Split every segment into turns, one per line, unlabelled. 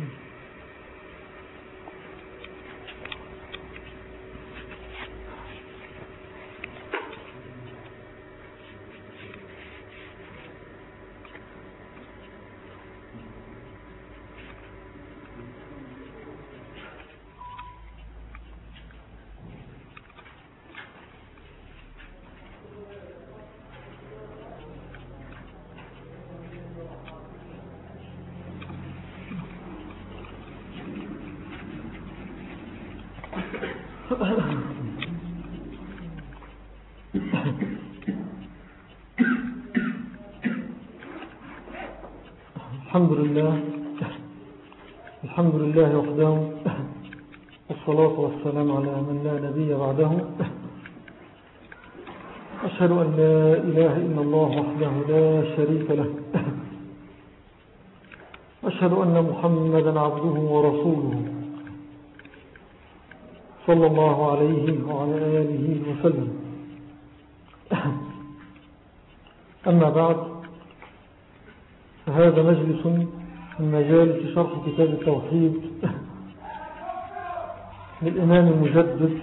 Hmm. الحمد لله. الحمد لله وحده. والصلاة والسلام على من لا نبي بعده. أشهد أن لا إله إلا الله وحده لا شريك له. أشهد أن محمدا عبده ورسوله. صلى الله عليه وعلى آله وسلم. أما بعد فهذا مجلس من مجالس شرح كتاب التوحيد للإمام المجدد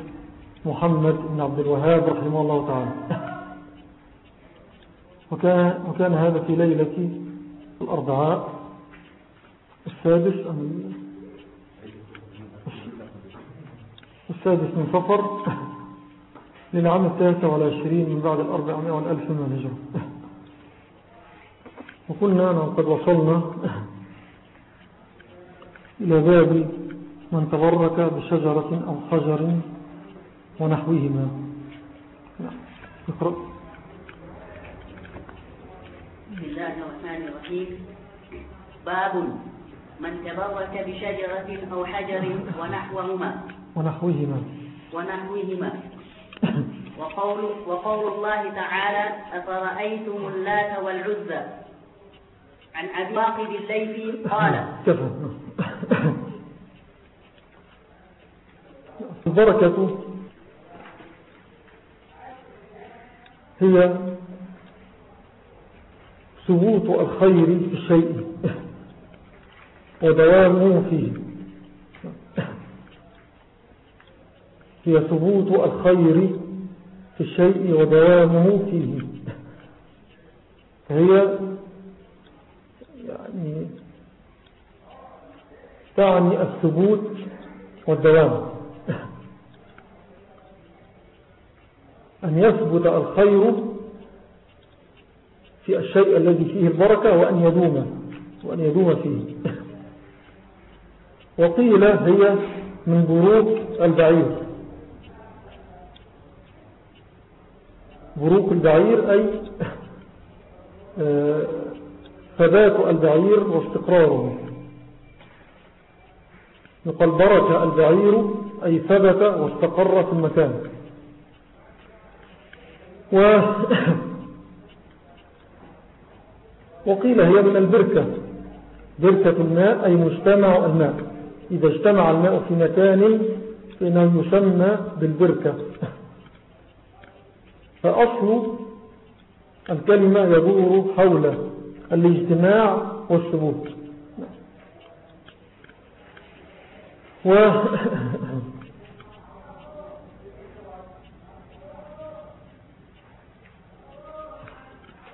محمد بن عبد الوهاب رحمه الله تعالى. وكان, وكان هذا في ليلة الأربعاء السادس السادس من صفر. للعام التاسع والعشرين من بعد الأربعمائة والألف من الهجرة. وقلنا أنه قد وصلنا إلى باب من تبرك بشجرة أو حجر ونحوهما.
اقرأ. بسم الله الرحمن الرحيم. باب من تبرك بشجرة أو حجر ونحوهما.
ونحوهما.
ونحوهما. وقول, وقول الله تعالى أفرأيتم اللات والعزى؟ عن أبي واقد الليثي قال.
البركة هي ثبوت الخير في الشيء. ودوامه فيه. هي ثبوت الخير في الشيء ودوامه فيه. هي يعني تعني الثبوت والدوام. أن يثبت الخير في الشيء الذي فيه البركة وأن يدوم وأن يدوم فيه. وقيل هي من بروك البعير. بروك البعير أي ثبات البعير واستقراره. يقال برك البعير أي ثبت واستقر في المكان. و وقيل هي من البركة. بركة الماء أي مجتمع الماء. إذا اجتمع الماء في مكان فإنه يسمى بالبركة. فأصل الكلمة يدور حول الاجتماع والثبوت. و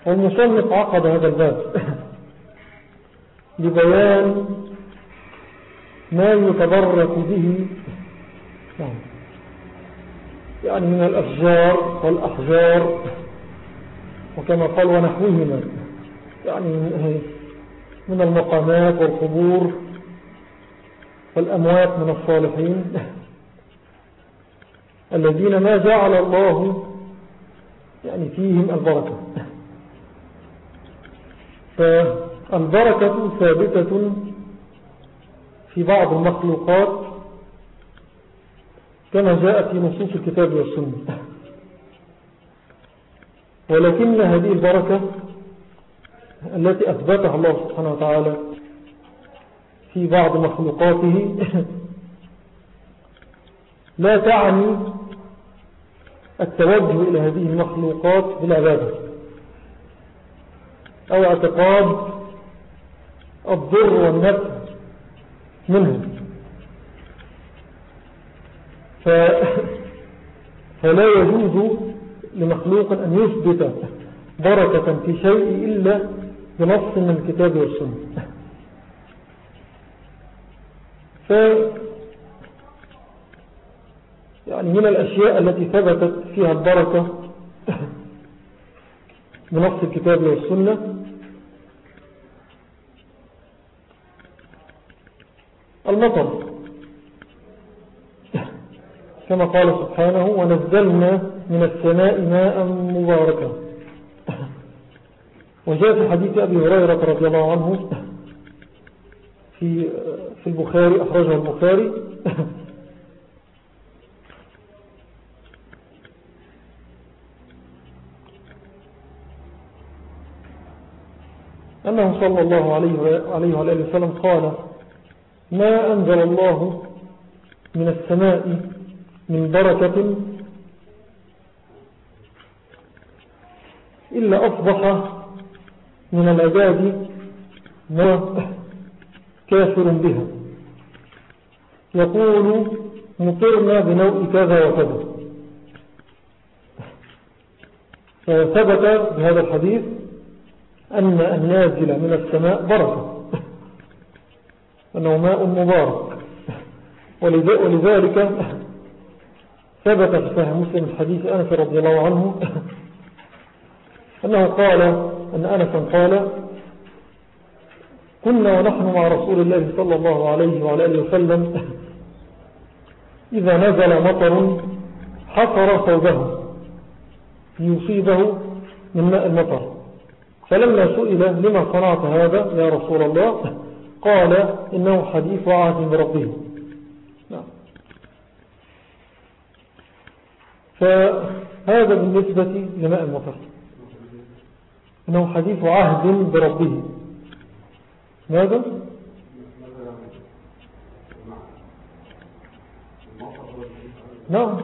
والمصنف عقد هذا الباب لبيان ما يتبرك به. يعني من الأشجار والأحجار وكما قال ونحوهما يعني من المقامات والقبور والأموات من الصالحين. الذين ما جعل الله يعني فيهم البركة. فالبركة ثابتة في بعض المخلوقات كما جاءت في نصوص الكتاب والسنة. ولكن هذه البركة التي أثبتها الله سبحانه وتعالى في بعض مخلوقاته لا تعني التوجه إلى هذه المخلوقات بالعبادة أو اعتقاد الضر والنفع منه ف... فلا يجوز لمخلوق أن يثبت بركة في شيء إلا بنص من الكتاب والسنة. ف يعني من الأشياء التي ثبتت فيها البركة بنص الكتاب والسنة. المطر. كما قال سبحانه ونزلنا من السماء ماء مباركا. وجاء في حديث أبي هريرة رضي الله عنه في في البخاري أخرجه البخاري. أنه صلى الله عليه وآله وسلم قال ما أنزل الله من السماء من بركة إلا أصبح من العباد ما كافر بها. يقول مطرنا بنوء كذا وكذا. فثبت بهذا الحديث أن النازل من السماء بركة. أنه ماء مبارك. ولذلك ثبت في صحيح مسلم الحديث أنس رضي الله عنه أنه قال أن أنس قال كنا ونحن مع رسول الله صلى الله عليه وعلى آله وسلم إذا نزل مطر حفر ثوبه ليصيبه من ماء المطر فلما سئل لما صنعت هذا يا رسول الله قال إنه حديث عهد نعم. فهذا بالنسبة لماء المطر. إنه حديث عهد بربه. ماذا؟ نعم.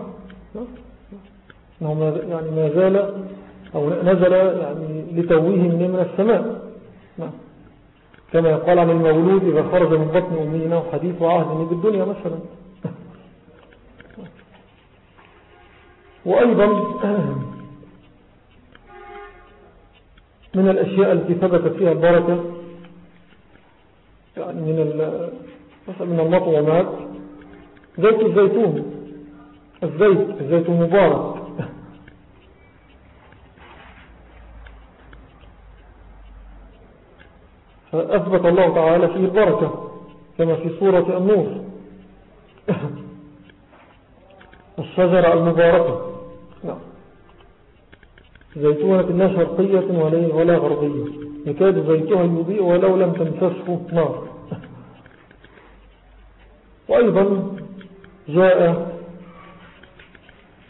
نعم يعني ما زال أو نزل يعني لتويه من السماء. نعم. كما يقال عن المولود إذا خرج من بطن أمينا وحديث عهد بالدنيا مثلا. وأيضا من الأشياء التي ثبتت فيها البركة يعني من من المطعومات زيت الزيتون الزيت الزيت المبارك. فأثبت الله تعالى فيه البركة كما في سورة النور. الشجرة المباركة. زيتونة لا شرقية ولا غربية. يكاد زيتها يضيء ولو لم تمسسه نار. وأيضا جاء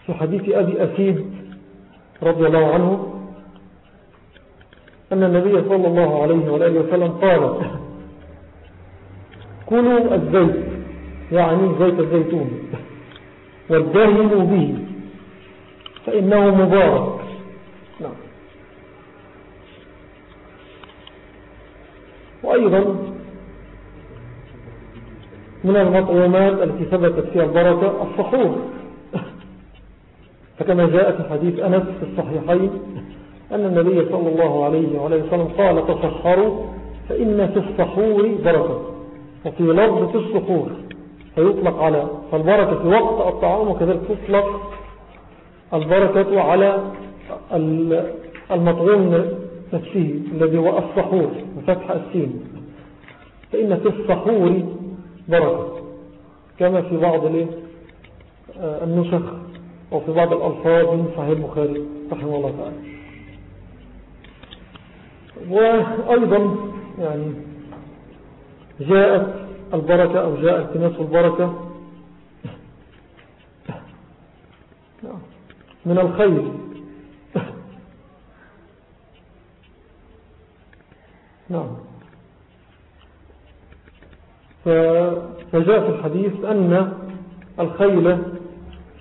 في حديث أبي أسيد رضي الله عنه أن النبي صلى الله عليه وآله وسلم قال كلوا الزيت يعني زيت الزيتون والدهنوا به فإنه مبارك. نعم. وأيضا من المطعومات التي ثبتت فيها البركة الصحور فكما جاء في حديث أنس في الصحيحين أن النبي صلى الله عليه وعليه وسلم قال تصحروا فإن في الصحور بركة وفي لفظ في الصحور فيطلق على فالبركة في وقت الطعام وكذلك تطلق البركة على المطعوم نفسه الذي هو الصحور بفتح السين. فإن في الصحور بركة كما في بعض النسخ أو في بعض الألفاظ من صحيح البخاري رحمه الله تعالى. وأيضا يعني جاءت البركة أو جاء التماس البركة من الخير. نعم. فجاء في الحديث أن الخيل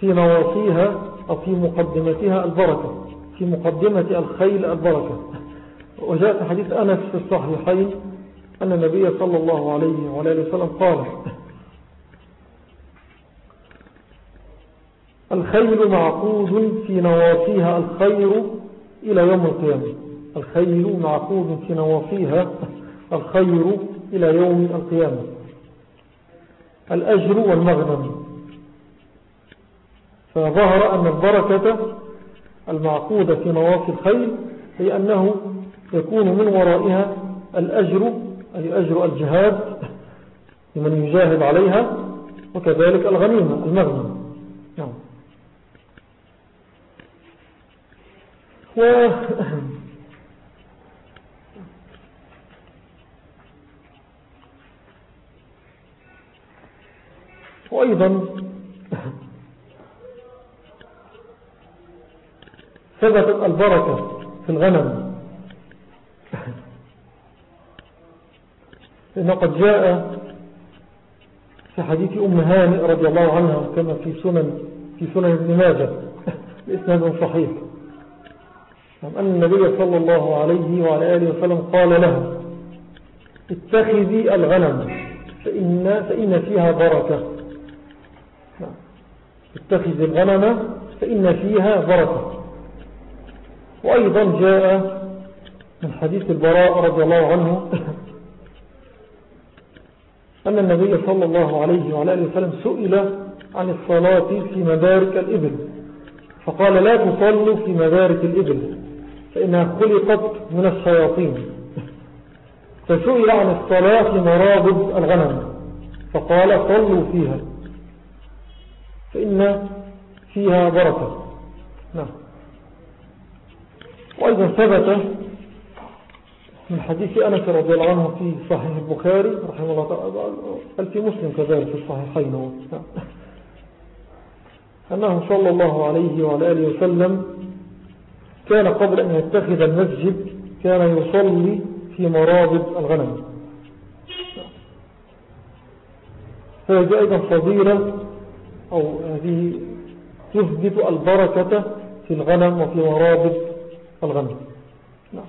في نواصيها أو في مقدمتها البركة في مقدمة الخيل البركة. وجاء في حديث أنس في الصحيحين أن النبي صلى الله عليه وعلى وسلم قال الخيل معقود في نواصيها الخير إلى يوم القيامة. الخيل معقود في نواصيها الخير إلى يوم القيامة. الأجر والمغنم. فظهر أن البركة المعقودة في نواصي الخيل هي أنه يكون من ورائها الأجر أي أجر الجهاد لمن يجاهد عليها وكذلك الغنيمة المغنم. نعم. و وأيضا ثبتت البركة في الغنم. لأنه قد جاء في حديث أم هانئ رضي الله عنها كما في سنن في سنن ابن ماجه بإسناد صحيح. أن النبي صلى الله عليه وعلى آله وسلم قال لها اتخذي الغنم فإن, فإن فيها بركة. اتخذي الغنم فإن فيها بركة. وأيضا جاء من حديث البراء رضي الله عنه أن النبي صلى الله عليه وعلى آله وسلم سئل عن الصلاة في مبارك الإبل. فقال لا تصلوا في مبارك الإبل فإنها خلقت من الشياطين. فسئل عن الصلاة في مرابض الغنم فقال صلوا فيها. فإن فيها بركة. نعم. وأيضا ثبت من حديث أنس رضي الله عنه في صحيح البخاري رحمه الله تعالى بل في مسلم كذلك في الصحيحين. أنه صلى الله عليه وعلى آله وسلم كان قبل أن يتخذ المسجد كان يصلي في مرابط الغنم. فهذه أيضا فضيلة أو هذه تثبت البركة في الغنم وفي مرابط الغنم. نعم.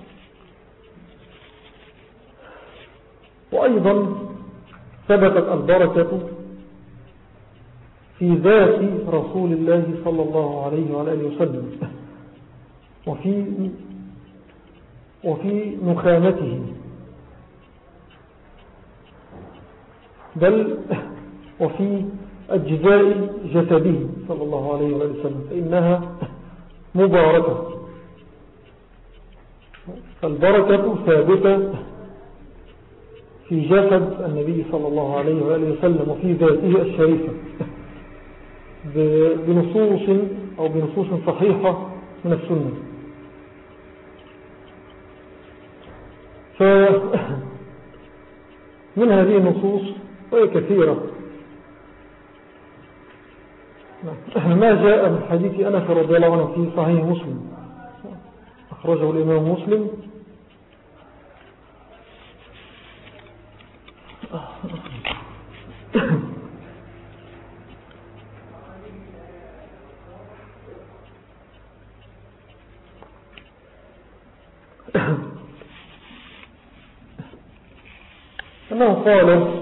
وأيضا ثبتت البركة في ذات رسول الله صلى الله عليه وعلى آله وسلم وفي وفي نخامته بل وفي أجزاء جسده صلى الله عليه وسلم فإنها مباركة. فالبركة ثابتة في جسد النبي صلى الله عليه وآله وسلم وفي ذاته الشريفة. بنصوص أو بنصوص صحيحة من السنة. فمن هذه النصوص وهي كثيرة. ما جاء من حديث أنس رضي الله عنه في صحيح مسلم؟ أخرجه الإمام مسلم. أنه قال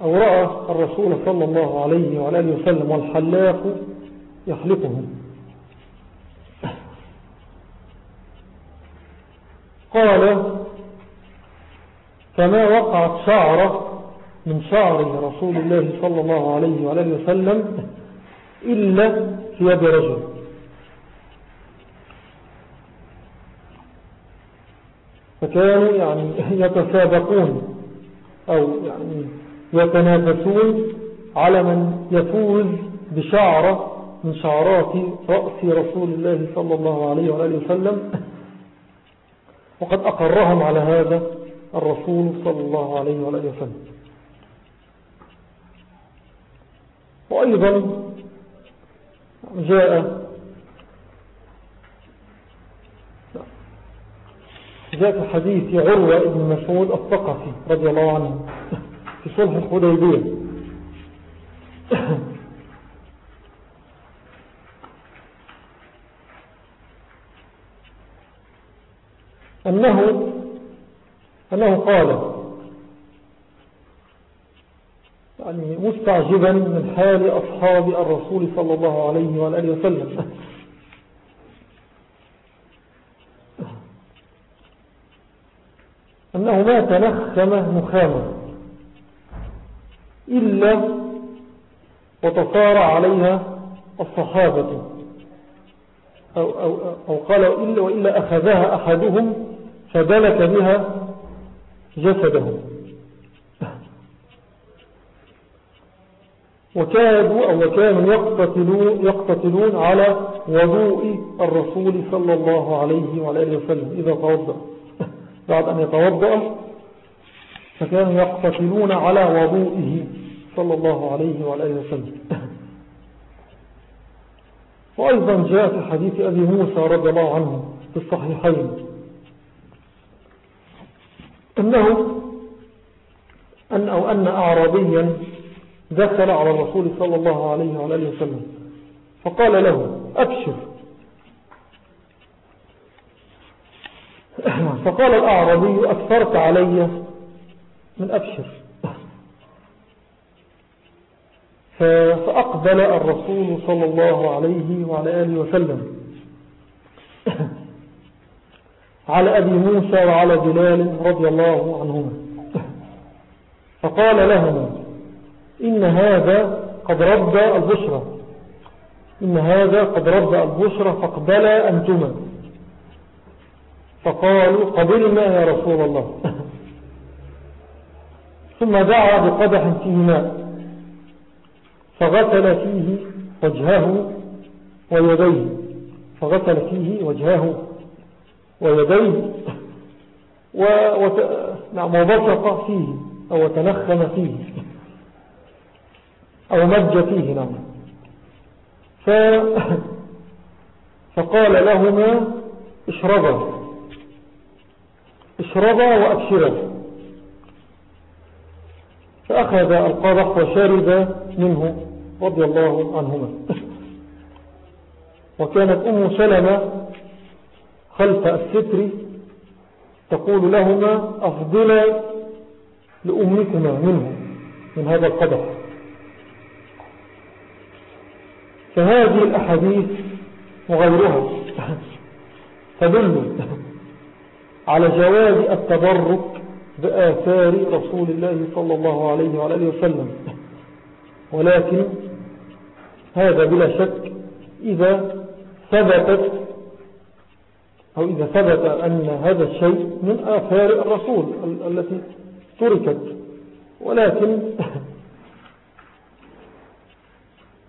أو رأى الرسول صلى الله عليه وعلى آله وسلم والحلاق يخلقه. قال فما وقعت شعرة من شعر رسول الله صلى الله عليه وعلى آله وسلم إلا في يد رجل فكانوا يعني يتسابقون أو يعني يتنافسون على من يفوز بشعرة من شعرات رأس رسول الله صلى الله عليه وآله وسلم. وقد أقرهم على هذا الرسول صلى الله عليه وآله وسلم. وأيضا جاء جاء في حديث عروة بن مسعود الثقفي رضي الله عنه. في صلح الحديبية. أنه أنه قال يعني مستعجبا من حال أصحاب الرسول صلى الله عليه وآله وسلم. أنه ما تنخم نخامة إلا وتصارع عليها الصحابة. أو, أو, أو قال إلا وإلا أخذها أحدهم فدلك بها جسدهم وكادوا أو كانوا يقتتلون, يقتتلون على وضوء الرسول صلى الله عليه وعلى وسلم. إذا توضأ. بعد أن يتوضأ فكانوا يقتتلون على وضوئه صلى الله عليه وعلى وسلم. وأيضا جاء في حديث أبي موسى رضي الله عنه في الصحيحين أنه أن أو أن أعرابيا دخل على الرسول صلى الله عليه وعلى وسلم فقال له أبشر. فقال الأعرابي أكثرت علي من أبشر. فأقبل الرسول صلى الله عليه وعلى آله وسلم على أبي موسى وعلى بلال رضي الله عنهما. فقال لهما إن هذا قد رد البشرة إن هذا قد رد البشرة فاقبلا أنتما. فقالوا قبلنا يا رسول الله. ثم دعا بقدح فيه ماء فغسل فيه وجهه ويديه. فغسل فيه وجهه ويديه. نعم، وبصق فيه أو تنخم فيه. أو مج فيه نعم. ف... فقال لهما اشربا. اشربا وأبشرا. فأخذ القرح وشرب منه رضي الله عنهما. وكانت أم سلمة خلف الستر تقول لهما أفضل لأمكما منه من هذا القدح فهذه الأحاديث وغيرها تدل على جواز التبرك بآثار رسول الله صلى الله عليه وعلى آله وسلم. ولكن هذا بلا شك إذا ثبتت أو إذا ثبت أن هذا الشيء من آثار الرسول التي تركت. ولكن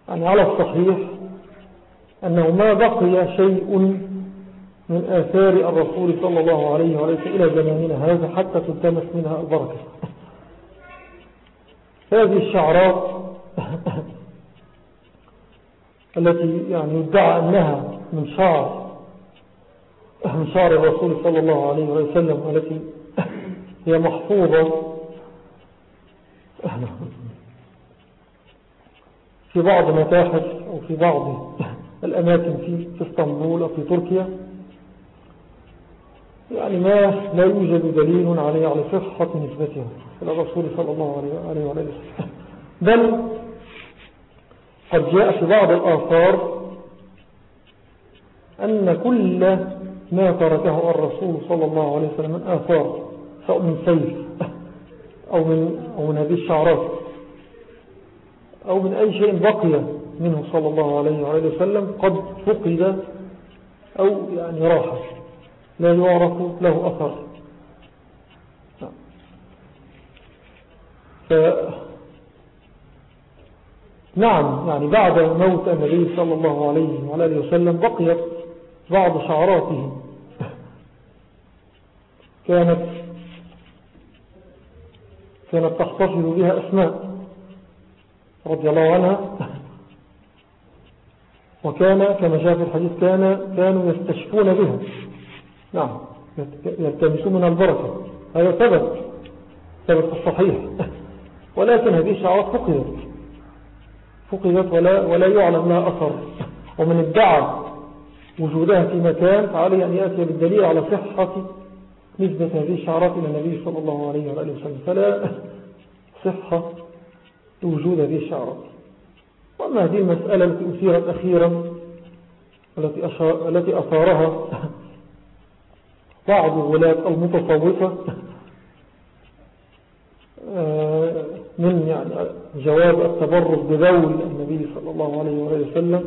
يعني على الصحيح أنه ما بقي شيء من آثار الرسول صلى الله عليه وسلم إلى زماننا. هذا حتى تلتمس منها البركة. هذه الشعرات التي يعني يدعى أنها من شعر من شعر الرسول صلى الله عليه وسلم التي هي محفوظة. في بعض المتاحف أو في بعض الأماكن في, في إسطنبول أو في تركيا يعني ما لا يوجد دليل عليه على صحة نسبتها إلى الرسول صلى الله عليه وسلم. بل قد جاء في بعض الآثار أن كل ما تركه الرسول صلى الله عليه وسلم من آثار سواء من سيف أو من, أو من هذه الشعرات أو من أي شيء بقي منه صلى الله عليه وسلم قد فقد أو يعني راحة لا يعرف له أثر. ف... نعم يعني بعد موت النبي صلى الله عليه وعلى وسلم بقيت بعض شعراته. كانت كانت تحتفظ بها أسماء رضي الله عنها. وكان كما جاء في الحديث كان كانوا يستشفون بها. نعم. يلتمسون من البركة. هذا ثبت. ثبت الصحيح. ولكن هذه الشعرات فقدت. فقدت ولا, ولا يعلم لها أثر. ومن ادعى وجودها في مكان فعليه أن يأتي بالدليل على صحة نسبة هذه الشعرات إلى النبي صلى الله عليه وآله وسلم. فلا صحة لوجود هذه الشعرات. وأما هذه المسألة التي أثيرت أخيرا التي أثارها بعض ولاة المتصوفة آه، من يعني جواب التبرز بذول النبي صلى الله عليه وآله وسلم.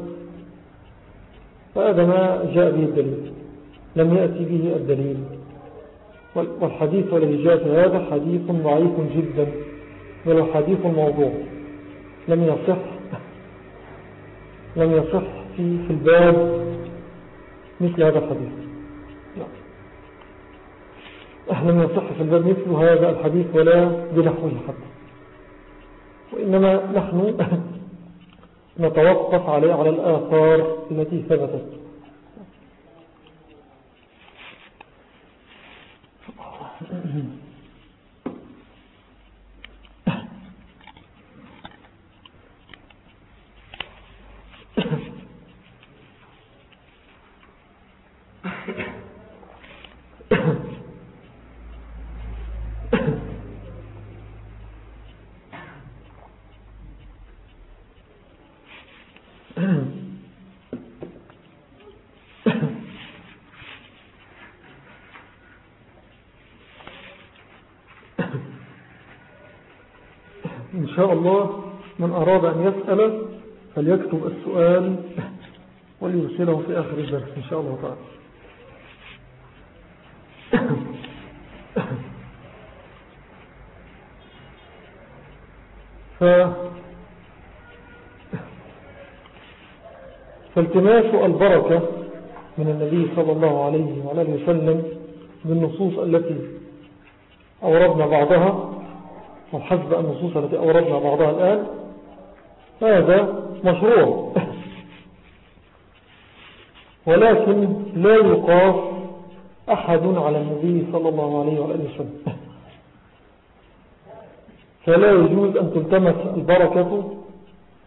فهذا ما جاء به الدليل لم يأتي به الدليل. والحديث والذي جاء في هذا حديث ضعيف جدا ولو حديث موضوع لم يصح لم يصح في, في الباب مثل هذا الحديث. لم يصح في الباب مثل هذا الحديث ولا بنحوه حتى. وإنما نحن نتوقف عليه على الآثار التي ثبتت. إن شاء الله من أراد أن يسأل فليكتب السؤال وليرسله في آخر الدرس إن شاء الله تعالى. ف... فالتماس البركة من النبي صلى الله عليه وعلى وسلم بالنصوص التي أوردنا بعضها وحسب النصوص التي أوردنا بعضها الآن هذا مشروع. ولكن لا يقاس أحد على النبي صلى الله عليه وآله وسلم. فلا يجوز أن تلتمس البركة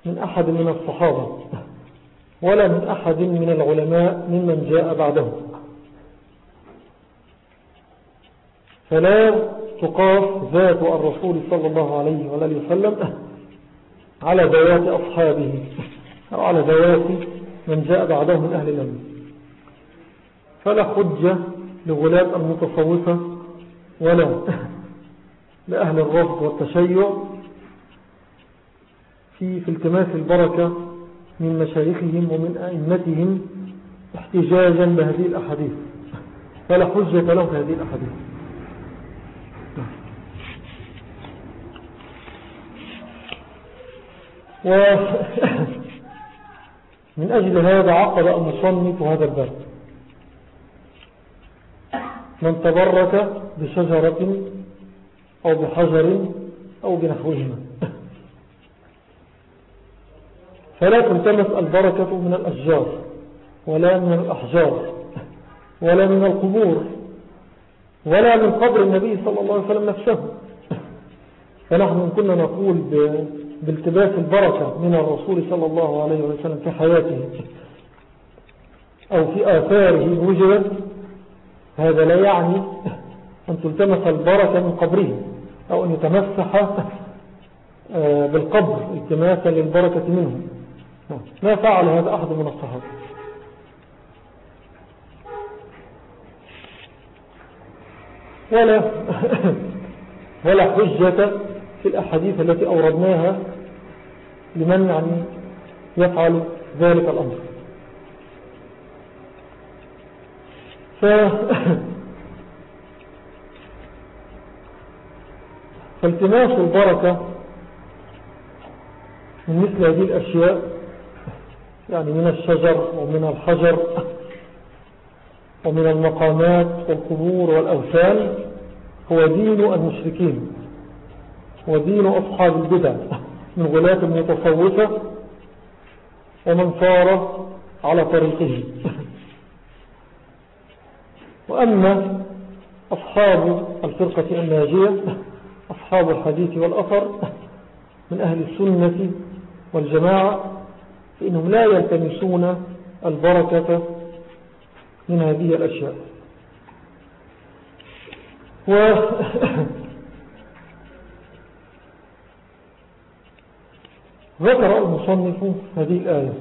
من أحد من الصحابة ولا من أحد من العلماء ممن جاء بعده فلا تقاس ذات الرسول صلى الله عليه وآله وسلم على ذوات أصحابه أو على ذوات من جاء بعده من أهل العلم. فلا حجة لغلاة المتصوفة ولا لأهل الرفض والتشيع في في التماس البركة من مشايخهم ومن أئمتهم احتجاجا بهذه الأحاديث. فلا حجة له في هذه الأحاديث. ومن أجل هذا عقد المصنف هذا الباب من تبرك بشجرة أو بحجر أو بنحوهما. فلا تلتمس البركة من الأشجار ولا من الأحجار ولا من القبور ولا من قبر النبي صلى الله عليه وسلم نفسه. فنحن كنا نقول بالتباس البركة من الرسول صلى الله عليه وسلم في حياته أو في آثاره وجدت هذا لا يعني أن تلتمس البركة من قبره أو أن يتمسح آه، بالقبر التماسا للبركة منه ما فعل هذا أحد من الصحابة؟ ولا ولا حجة في الأحاديث التي أوردناها لمن يعني يفعل ذلك الأمر. ف فالتماس البركة من مثل هذه الأشياء يعني من الشجر ومن الحجر ومن المقامات والقبور والأوثان هو دين المشركين. ودين أصحاب البدع. من غلاة المتصوفة ومن صار على طريقه. وأما أصحاب الفرقة الناجية أصحاب الحديث والأثر من أهل السنة والجماعة فإنهم لا يلتمسون البركة من هذه الأشياء. و ذكر المصنف هذه الآية.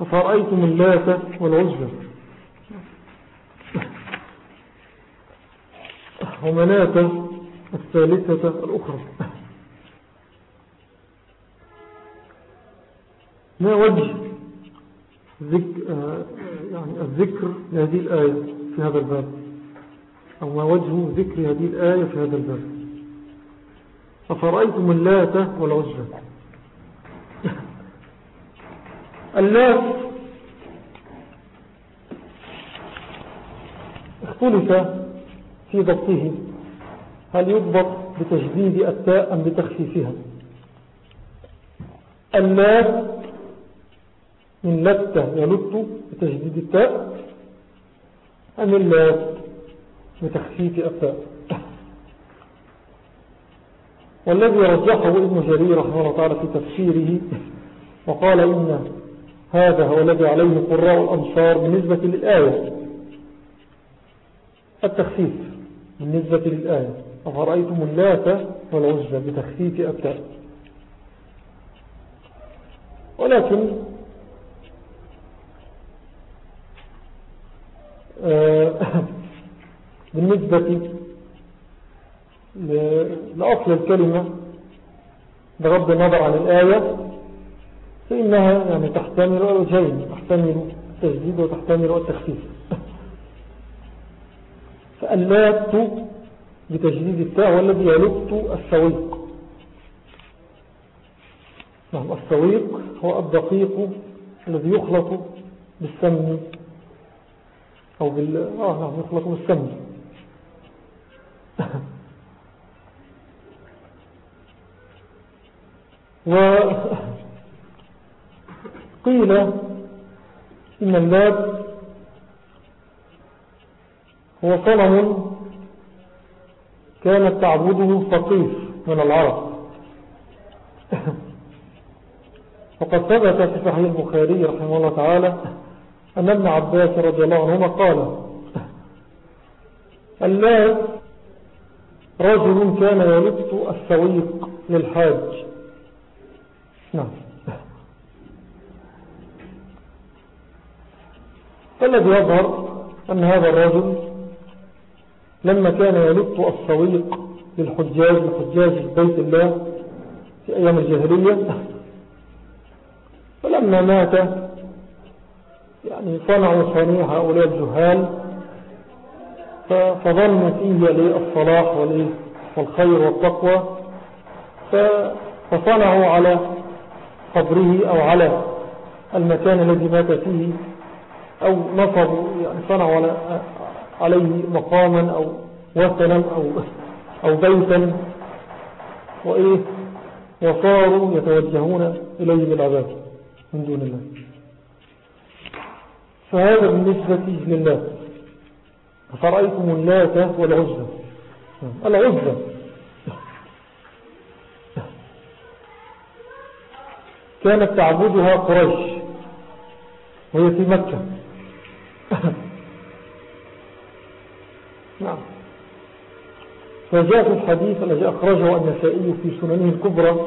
أفرأيتم اللات والعزة ومناة الثالثة الأخرى. ما وجه يعني الذكر لهذه الآية؟ في هذا الباب. أو ما وجه ذكر هذه الآية في هذا الباب. أفرأيتم اللات والعزة اللات. اختلف في ضبطه. هل يضبط بتجديد التاء أم بتخفيفها؟ اللات. من لت يلت بتجديد التاء. أم اللات بتخفيف التاء والذي رجحه ابن جرير رحمه الله تعالى في تفسيره وقال إن هذا هو الذي عليه قراء الأنصار بالنسبة للآية. التخفيف بالنسبة للآية. أفرأيتم اللات والعزة بتخفيف التاء ولكن آه، بالنسبة لأصل الكلمة بغض النظر عن الآية فإنها يعني تحتمل الوجهين تحتمل التجديد وتحتمل التخفيف. فاللات بتجديد التاء والذي يلت السويق. نعم السويق هو الدقيق الذي يخلط بالسمن أو بال... آه نعم يخلط بالسمن وقيل إن اللاب هو صنم كانت تعبده فقيف من العرب. وقد ثبت في صحيح البخاري رحمه الله تعالى أن ابن عباس رضي الله عنهما قال اللاب رجل كان يلبس السويق للحاج. نعم. فالذي يظهر أن هذا الرجل لما كان يلط الصويق للحجاج لحجاج بيت الله في أيام الجاهلية فلما مات يعني صنعوا صنيع هؤلاء الجهال فظنوا فيه للصلاح والخير والتقوى فصنعوا على قبره أو على المكان الذي مات فيه أو نصبوا يعني صنعوا عليه مقاما أو وثنا أو, أو بيتا وإيه وصاروا يتوجهون إليه بالعذاب من دون الله. فهذا بالنسبة لله فرأيتم اللات والعزة العزة كانت تعبدها قريش. وهي في مكة. نعم. فجاء في الحديث الذي أخرجه النسائي في سننه الكبرى.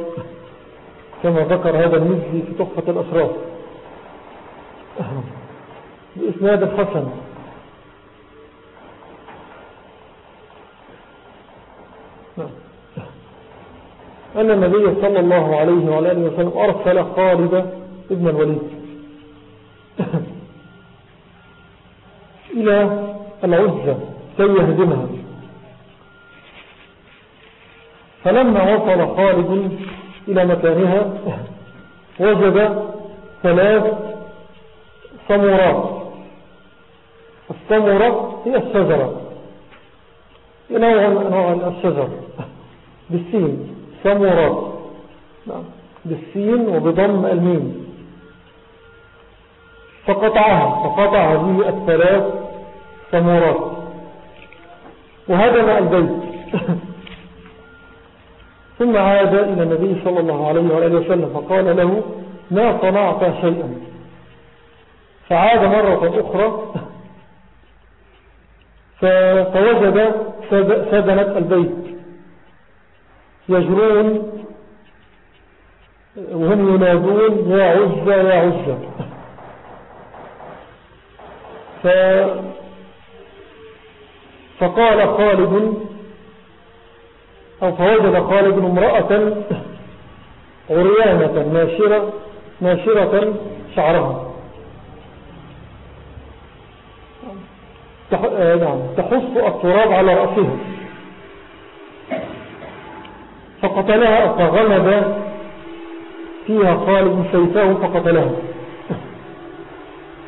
كما ذكر هذا المزي في تحفة الأسراف. بإسناد الحسن أن النبي صلى الله عليه وعلى آله وسلم أرسل خالد ابن الوليد. إلى العزة كي يهدمها. فلما وصل خالد إلى مكانها وجد ثلاث صمورات الصمورة هي الشجرة. نوع من أنواع الشجر. بالسين. ثمرات نعم. بالسين وبضم الميم. فقطعها. فقطع هذه الثلاث ثمرات وهدم البيت. ثم عاد إلى النبي صلى الله عليه وآله وسلم فقال له ما صنعت شيئا. فعاد مرة أخرى. فوجد سدنة البيت. يجرون وهم ينادون يا عزة يا عزة ف فقال خالد أو فوجد خالد امرأة عريانة ناشرة, ناشرة شعرها آه، نعم تحص التراب على رأسها فقتلها فغلب فيها خالد سيفه فقتلها.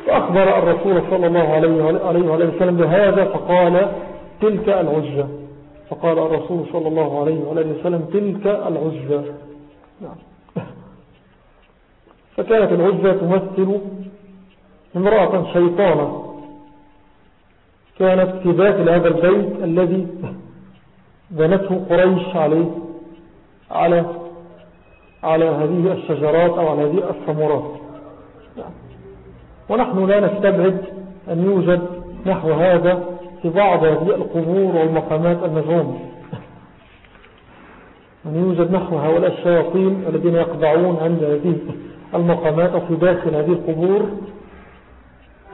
فأخبر الرسول صلى الله عليه وعليه وسلم بهذا فقال تلك العزة. فقال الرسول صلى الله عليه وعليه وسلم تلك العزة. نعم. فكانت العزة تمثل امرأة شيطانة. كانت في داخل هذا البيت الذي بنته قريش عليه على على هذه الشجرات أو على هذه الثمرات. ونحن لا نستبعد أن يوجد نحو هذا في بعض هذه القبور والمقامات المزعومة أن يوجد نحو هؤلاء الشياطين الذين يقضعون عند هذه المقامات أو في داخل هذه القبور.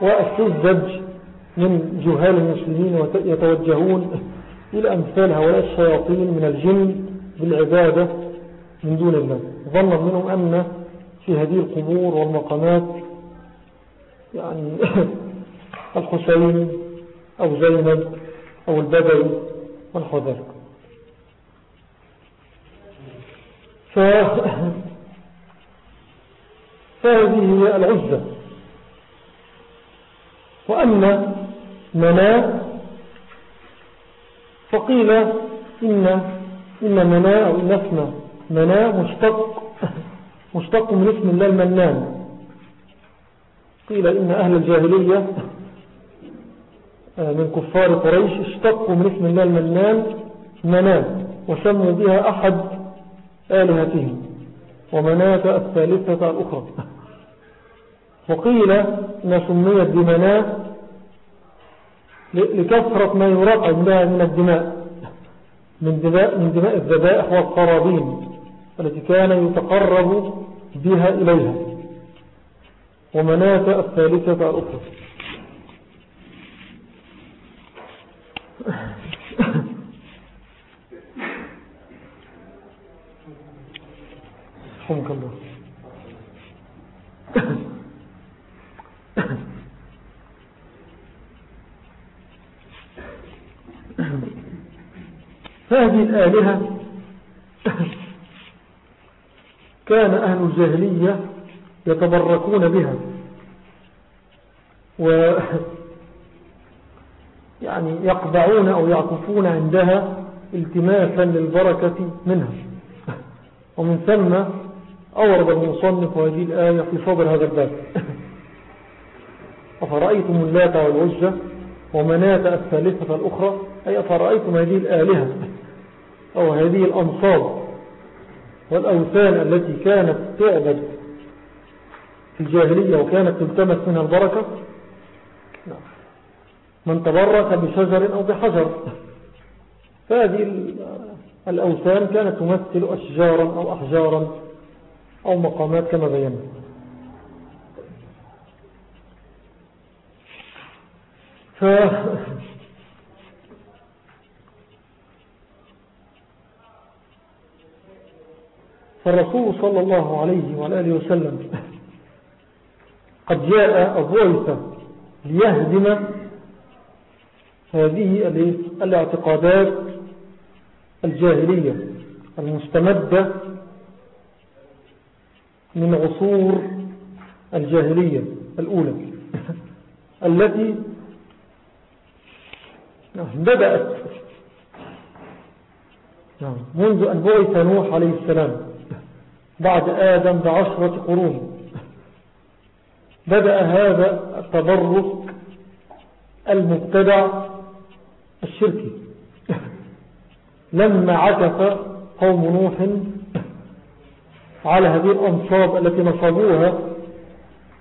والسذج من جهال المسلمين ويتوجهون إلى أمثال هؤلاء الشياطين من الجن بالعبادة من دون الله. ظنا منهم أن في هذه القبور والمقامات يعني الحسين أو زينب أو البدوي ذلك ف... فهذه هي العزة. وأما مناء فقيل إن, إن مناء أو إن اسم مناء مشتق مشتق من اسم الله المنان. قيل إن أهل الجاهلية آه، من كفار قريش اشتقوا من اسم الله المنان منان وسموا بها أحد آلهتهم ومناة الثالثة الأخرى. وقيل ما سميت بمناة لكثرة ما يراق عندها من الدماء. من دماء, من دماء الذبائح والقرابين التي كان يتقرب بها إليها. ومناة الثالثة الأخرى. حمك الله. هذه الآلهة كان أهل الجاهلية يتبركون بها. و يعني يقبعون أو يعطفون عندها التماسا للبركة منها. ومن ثم أورد المصنف هذه الآية في صدر هذا الباب. أفرأيتم اللات والعزة ومناة الثالثة الأخرى؟ أي أفرأيتم هذه الآلهة أو هذه الأنصاب والأوثان التي كانت تعبد في الجاهلية وكانت تلتمس منها البركة؟ نعم. من تبرك بشجر أو بحجر. فهذه الأوثان كانت تمثل أشجارا أو أحجارا أو مقامات كما بينا. ف فالرسول صلى الله عليه وآله وسلم قد جاء أبويت ليهدم هذه الاعتقادات الجاهلية المستمدة من عصور الجاهلية الأولى التي بدأت. منذ أن بعث نوح عليه السلام. بعد آدم بعشرة قرون. بدأ هذا التبرك المبتدع الشركي. لما عكف قوم نوح على هذه الأنصاب التي نصبوها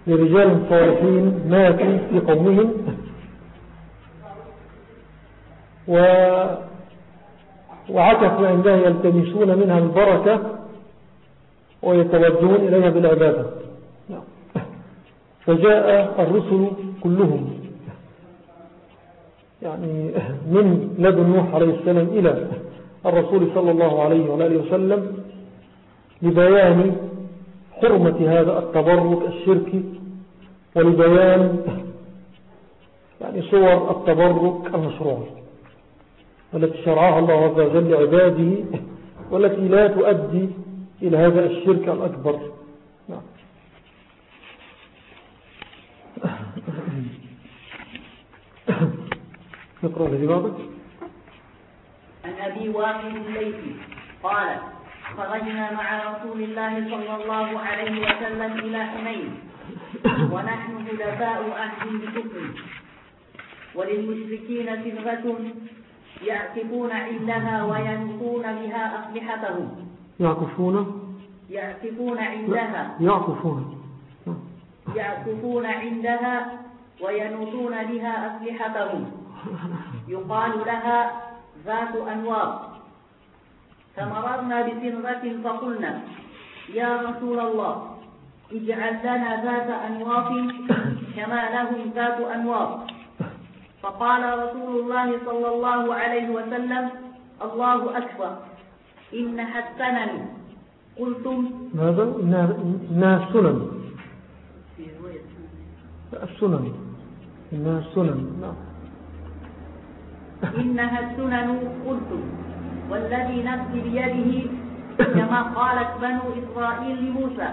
لرجال صالحين ماتوا في قومهم. و وعكفوا عندها يلتمسون منها البركة ويتوجهون إليها بالعبادة. فجاء الرسل كلهم. يعني من لدن نوح عليه السلام إلى الرسول صلى الله عليه وآله وسلم لبيان حرمة هذا التبرك الشركي ولبيان يعني صور التبرك المشروع والتي شرعها الله عز وجل لعباده والتي لا تؤدي إلى هذا الشرك الأكبر. نعم. نقرأ الذي بعدك
عن أبي واقد الليثي قال خرجنا مع رسول الله صلى الله عليه وسلم إلى حنين ونحن خلفاء أهل بكفر وللمشركين صبغة يعكفون عندها وينقون بها أسلحتهم
يعكفون.
يعكفون عندها.
يعكفون.
يعكفون عندها وينوطون بها أسلحتهم. يقال لها ذات أنوار فمررنا بسرة فقلنا يا رسول الله اجعل لنا ذات أنواط كما لهم ذات أنواط. فقال رسول الله صلى الله عليه وسلم الله أكبر. إنها السنن. قلتم.
ماذا؟ إنها السنن. السنن. إنها السنن. نعم.
إنها السنن. قلتم. والذي نفسي بيده كما قالت بنو إسرائيل لموسى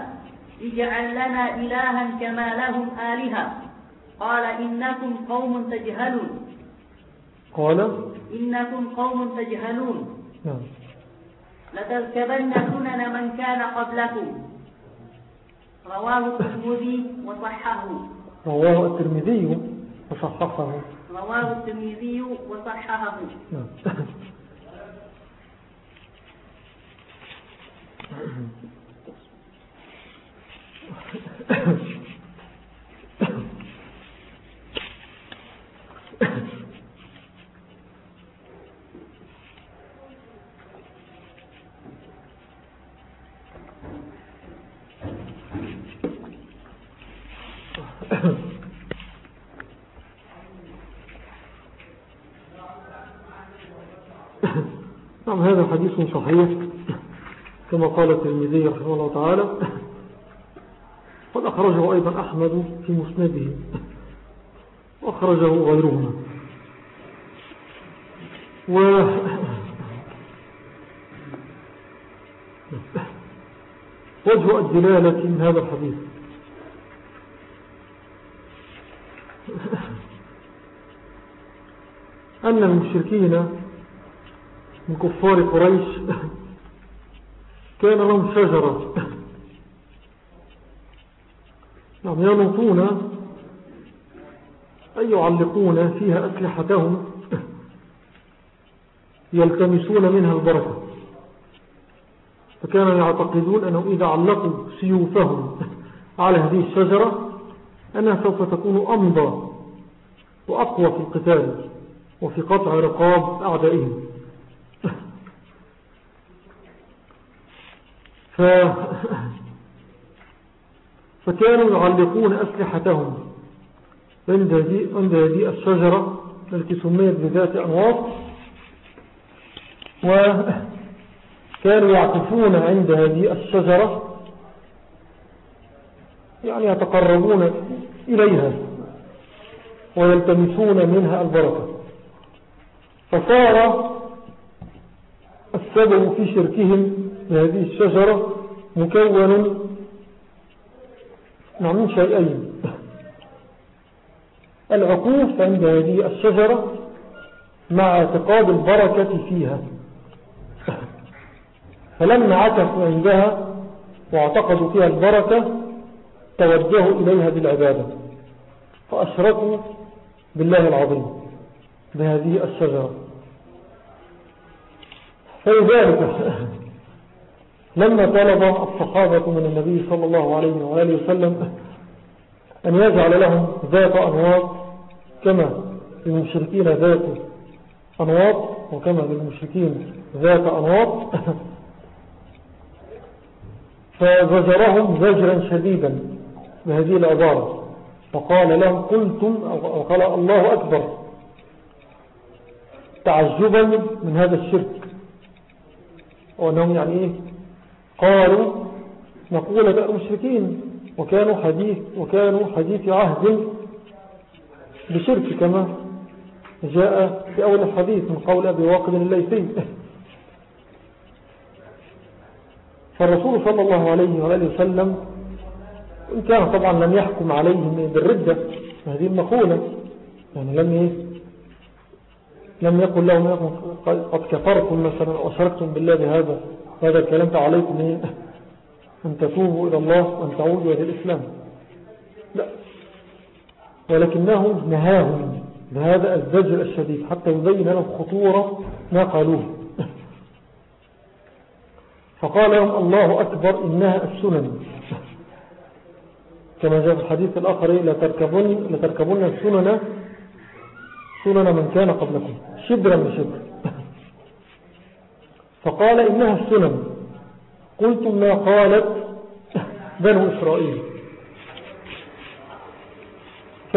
اجعل لنا إلها كما لهم آلهة. قال إنكم قوم تجهلون.
قال؟
إنكم قوم تجهلون.
نعم.
لتركبن سنن من كان قبلكم رواه الترمذي وصححه.
رواه الترمذي وصححه.
رواه الترمذي وصححه.
نعم. نعم هذا حديث صحيح كما قال الترمذي رحمه الله تعالى. قد أخرجه أيضا أحمد في مسنده وأخرجه غيرهما. و وجه الدلالة من هذا الحديث. أن المشركين من كفار قريش. كان لهم شجرة. نعم ينطون أي يعلقون فيها أسلحتهم. يلتمسون منها البركة. فكانوا يعتقدون أنهم إذا علقوا سيوفهم على هذه الشجرة أنها سوف تكون أمضى وأقوى في القتال وفي قطع رقاب أعدائهم. ف... فكانوا يعلقون أسلحتهم عند هذه الشجرة التي سميت بذات أنواط. وكانوا يعكفون عند هذه الشجرة يعني يتقربون إليها ويلتمسون منها البركة. فصار السبب في شركهم لهذه الشجرة مكون من شيئين. العقوف عند هذه الشجرة مع اعتقاد البركة فيها. فلما عكفوا عندها واعتقدوا فيها البركة توجهوا إليها بالعبادة. فأشركوا بالله العظيم بهذه الشجرة. فلذلك لما طلب الصحابة من النبي صلى الله عليه وآله وسلم أن يجعل لهم ذات أنواط كما للمشركين ذات أنواط وكما للمشركين ذات أنواط. فزجرهم زجرا شديدا بهذه العبارة. فقال لهم قلتم أو قال الله أكبر. تعجبا من هذا الشرك. وأنهم يعني إيه؟ قالوا نقول بقى مشركين وكانوا حديث وكانوا حديث عهد بشرك كما جاء في أول الحديث من قول أبي واقد الليثي فالرسول صلى الله عليه وآله وسلم إن كان طبعا لم يحكم عليهم بالردة هذه المقولة يعني لم. لم يقل لهم قد كفرتم مثلا وأشركتم بالله بهذا هذا الكلام عليكم إيه؟ أن تتوبوا إلى الله وأن تعودوا إلى الإسلام. لا. ولكنه نهاهم بهذا الزجر الشديد حتى يبين لهم خطورة ما قالوه. فقال لهم الله أكبر إنها السنن. كما جاء في الحديث الآخر لتركبن, لتركبن السنن سنن من كان قبلكم. شبرا بشبر فقال إنها السنن. قلتم ما قالت بنو إسرائيل. ف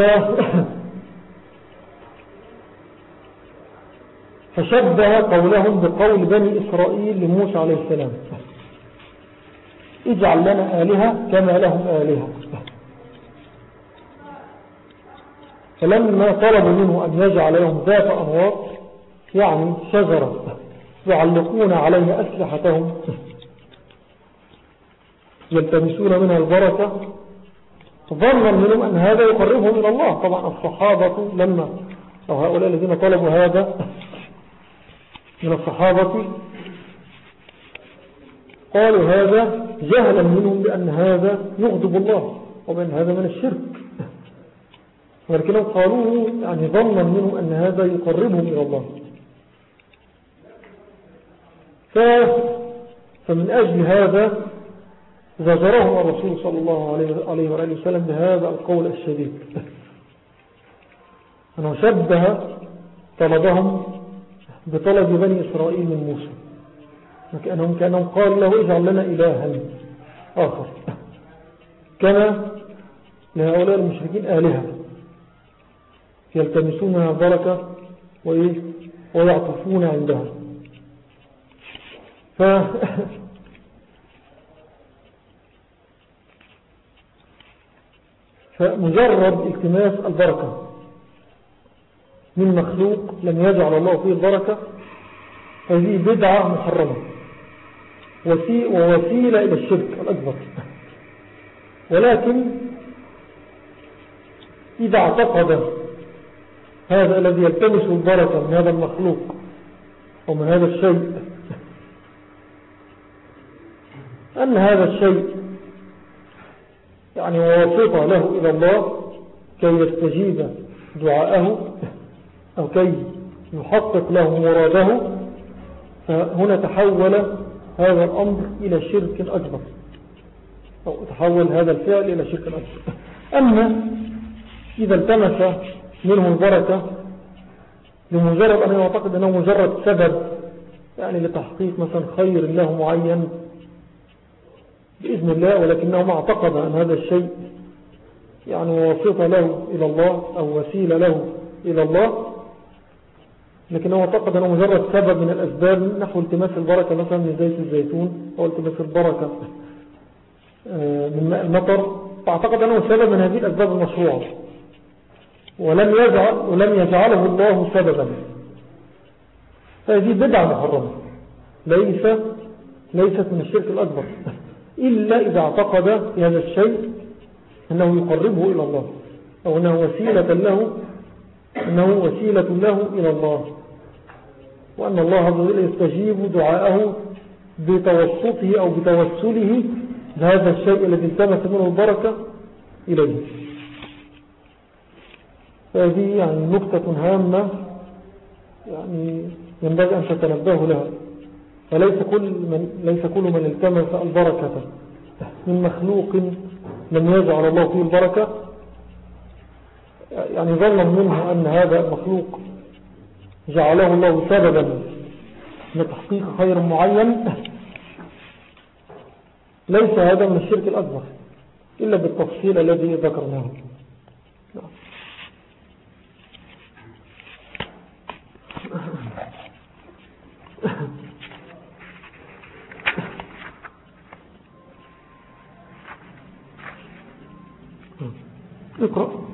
فشبه قولهم بقول بني إسرائيل لموسى عليه السلام. اجعل لنا آلهة كما لهم آلهة. فلما طلبوا منه أن يجعل لهم ذات أنواط يعني شجرة. يعلقون عليها أسلحتهم. يلتمسون منها البركة ظنا منهم أن هذا يقربهم إلى الله. طبعا الصحابة لما أو هؤلاء الذين طلبوا هذا من الصحابة قالوا هذا جهلا منهم بأن هذا يغضب الله وبأن هذا من الشرك. ولكنهم قالوه يعني ظنا منهم أن هذا يقربهم إلى الله. فمن أجل هذا زجرهم الرسول صلى الله عليه وآله وسلم بهذا القول الشديد. أنه شبه طلبهم بطلب بني إسرائيل من موسى. وكأنهم كأنهم قال له اجعل لنا إلها آخر. كما لهؤلاء المشركين آلهة. يلتمسونها بركة ويعطفون عندها. ف فمجرد التماس البركة من مخلوق لم يجعل الله فيه البركة هذه بدعة محرمة. ووسيلة إلى الشرك الأكبر. ولكن إذا اعتقد هذا الذي يلتمس البركة من هذا المخلوق أو من هذا الشيء أن هذا الشيء يعني ووسيطة له إلى الله كي يستجيب دعاءه أو كي يحقق له مراده فهنا تحول هذا الأمر إلى شرك أكبر أو تحول هذا الفعل إلى شرك أكبر. أما إذا التمس منه البركة لمجرد أن يعتقد أنه مجرد سبب يعني لتحقيق مثلا خير له معين بإذن الله ولكنه اعتقد أن هذا الشيء يعني واسطة له إلى الله أو وسيلة له إلى الله لكنه اعتقد أنه مجرد سبب من الأسباب نحو التماس البركة مثلا من زيت الزيتون أو التماس البركة آه، من ماء المطر. فاعتقد أنه سبب من هذه الأسباب المشروعة ولم, يجعل ولم يجعله الله سببا. فهذه بدعة محرمة ليس ليست من الشرك الأكبر. إلا إذا اعتقد هذا الشيء أنه يقربه إلى الله أو أنه وسيلة له أنه وسيلة له إلى الله. وأن الله عز وجل يستجيب دعاءه بتوسطه أو بتوسله بهذا الشيء الذي التمس منه البركة إليه. فهذه يعني نكتة هامة يعني ينبغي أن تتنبه لها. فليس كل من, ليس كل من التمس البركة. من مخلوق لم يجعل الله فيه البركة. يعني ظن منه أن هذا المخلوق جعله الله سببا لتحقيق خير معين. ليس هذا من الشرك الأكبر إلا بالتفصيل الذي ذكرناه. اقرأ.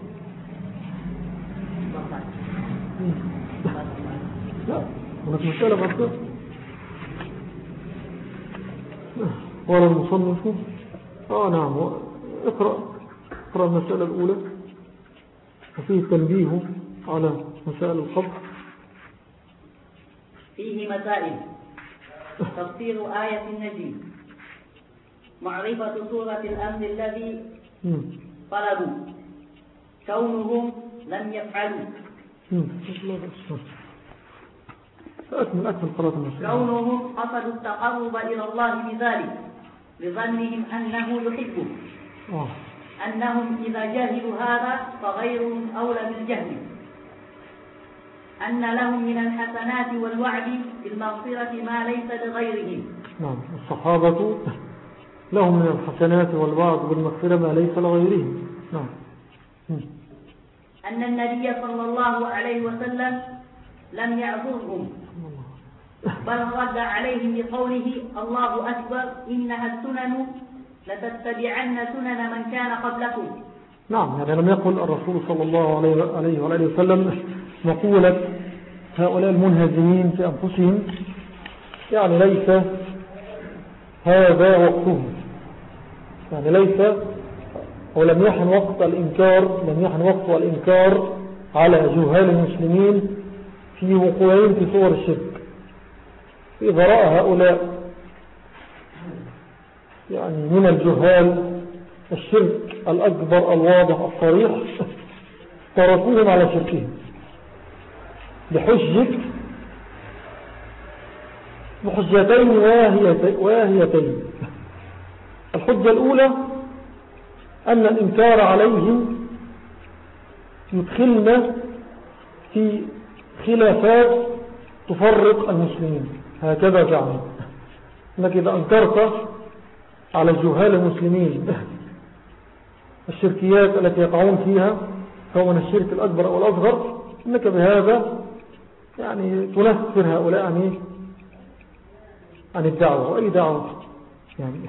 لا هناك مسألة بعد ولا المصنف آه نعم اقرأ. اقرأ المسألة الأولى. وفيه تنبيه على مسائل الخبر.
فيه مسائل. تفسير آية النجم معرفة سورة الأمر الذي طلبوا كونهم لم يفعلوا.
أكمل أكمل قراءة المسائل
كونهم قصدوا التقرب إلى الله بذلك لظنهم أنه يحبه.
آه.
أنهم إذا جهلوا هذا فغيرهم أولى بالجهل. أن لهم من الحسنات والوعد بالمغفرة ما ليس لغيرهم.
نعم الصحابة لهم من الحسنات والوعد بالمغفرة ما ليس لغيرهم نعم.
أن النبي صلى الله عليه وسلم لم يعذرهم. بل رد عليهم بقوله الله أكبر إنها السنن لتتبعن سنن من كان قبلكم.
نعم يعني لم يقل الرسول صلى الله عليه وآله وسلم مقولة هؤلاء المنهزمين في أنفسهم يعني ليس هذا وقتهم. يعني ليس ولم يحن وقت الإنكار لم يحن وقت الإنكار على جهال المسلمين في وقوعين في صور الشرك. إذا رأى هؤلاء يعني من الجهال الشرك الأكبر الواضح الصريح تركوهم على شركهم بحجة بحجتين واهيتين. الحجة الأولى أن الإنكار عليهم يدخلنا في خلافات تفرق المسلمين. هكذا جعل. أنك إذا أنكرت على الجهال المسلمين الشركيات التي يقعون فيها سواء الشرك الأكبر أو الأصغر إنك بهذا يعني تنفر هؤلاء عن عن الدعوة. وأي دعوة؟ يعني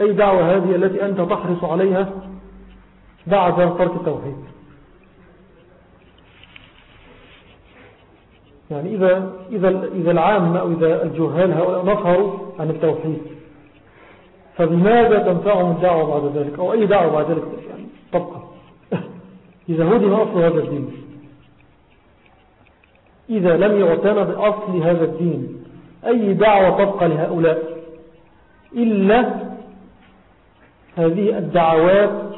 أي دعوة هذه التي أنت تحرص عليها بعد ترك التوحيد. يعني إذا, إذا, إذا العامة أو إذا الجهال هؤلاء نصروا عن التوحيد فبماذا تنفعهم الدعوة بعد ذلك؟ أو أي دعوة بعد ذلك؟ يعني طبقا إذا هدم أصل هذا الدين. إذا لم يعتنى بأصل هذا الدين أي دعوة تبقى لهؤلاء؟ إلا هذه الدعوات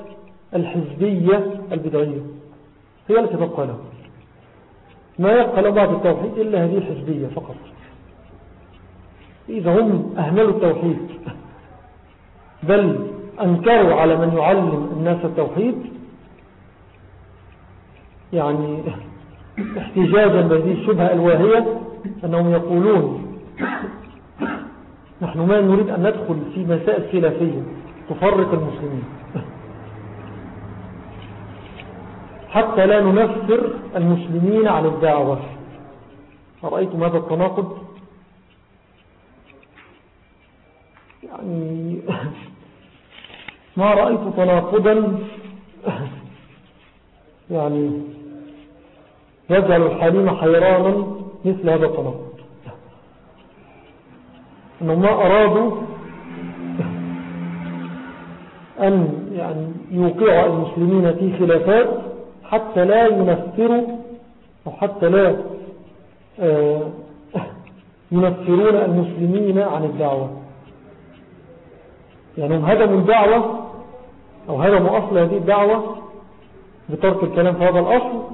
الحزبية البدعية. هي التي تبقى له ما يبقى له بعد التوحيد إلا هذه الحزبية فقط. إذا هم أهملوا التوحيد. بل أنكروا على من يعلم الناس التوحيد يعني احتجاجا بهذه الشبهة الواهية أنهم يقولون نحن ما نريد أن ندخل في مسائل خلافية. تفرق المسلمين. حتى لا ننفر المسلمين عن الدعوة. أرأيتم هذا التناقض؟ يعني ما رأيت تناقضا. يعني يجعل الحليم حيرانا مثل هذا التناقض. أنهم ما أرادوا أن يعني يوقع المسلمين في خلافات حتى لا ينفروا أو حتى لا آه، ينفرون المسلمين عن الدعوة. يعني هم هدموا الدعوة أو هدموا أصل هذه الدعوة بترك الكلام في هذا الأصل.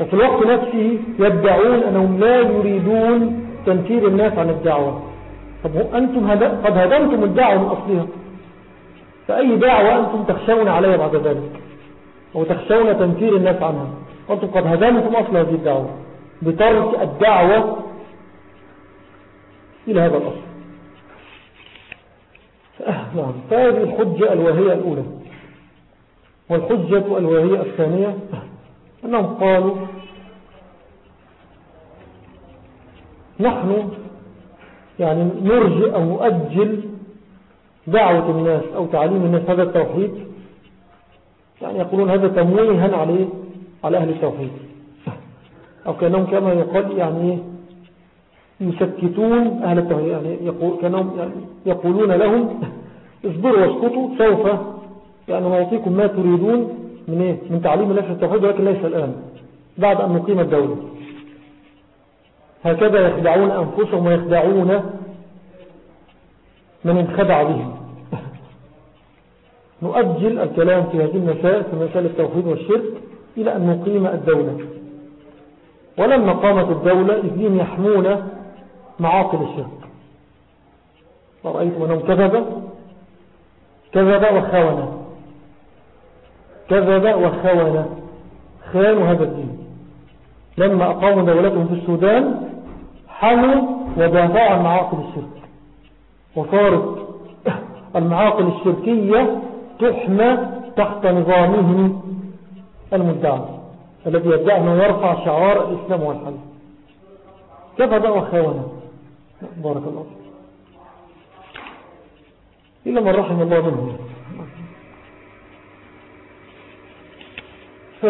وفي الوقت نفسه يدعون أنهم لا يريدون تنفير الناس عن الدعوة. طب أنتم قد هدمتم الدعوة من أصلها. فأي دعوة أنتم تخشون عليها بعد ذلك؟ أو تخشون تنفير الناس عنها؟ أنتم قد هدمتم أصل هذه الدعوة بترك الدعوة إلى هذا الأصل. نعم. فهذه الحجة الوهية الأولى. والحجة الوهية الثانية أنهم قالوا نحن يعني نرجئ أو نؤجل دعوة الناس أو تعليم الناس هذا التوحيد؟ يعني يقولون هذا تمويها عليه على أهل التوحيد. أو كأنهم كما يقول يعني يسكتون أهل التوحيد يعني يقول كأنهم يعني يقولون لهم اصبروا واسكتوا سوف يعني نعطيكم ما تريدون من إيه؟ من تعليم في التوحيد ولكن ليس الآن بعد أن نقيم الدولة. هكذا يخدعون أنفسهم ويخدعون من انخدع بهم. نؤجل الكلام في هذه المسائل في مسائل التوحيد والشرك إلى أن نقيم الدولة. ولما قامت الدولة إذن يحمون معاقل الشرك. فرأيتم أنهم كذب؟ كذب وخونة كذب وخونة خانوا هذا الدين. لما أقاموا دولتهم في السودان حموا ودافعوا عن معاقل الشرك. وصارت المعاقل الشركية تحمى تحت نظامهم المدعى الذي يدعي أنه يرفع شعار الإسلام والحل كفى دعوة خوانا بارك الله إلا من رحم الله منهم ف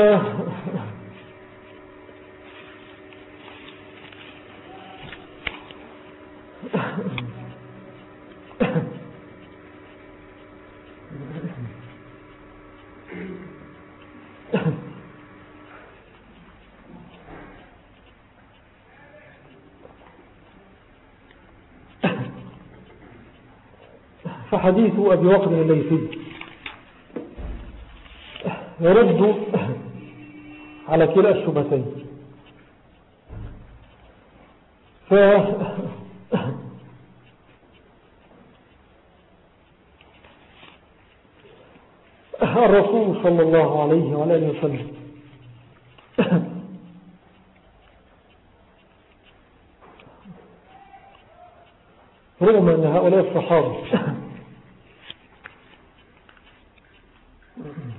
فحديث أبي وقر الليثي. يرد على كلا الشبتين ف الرسول صلى الله عليه وعلى آله وسلم. رغم أن هؤلاء الصحابة.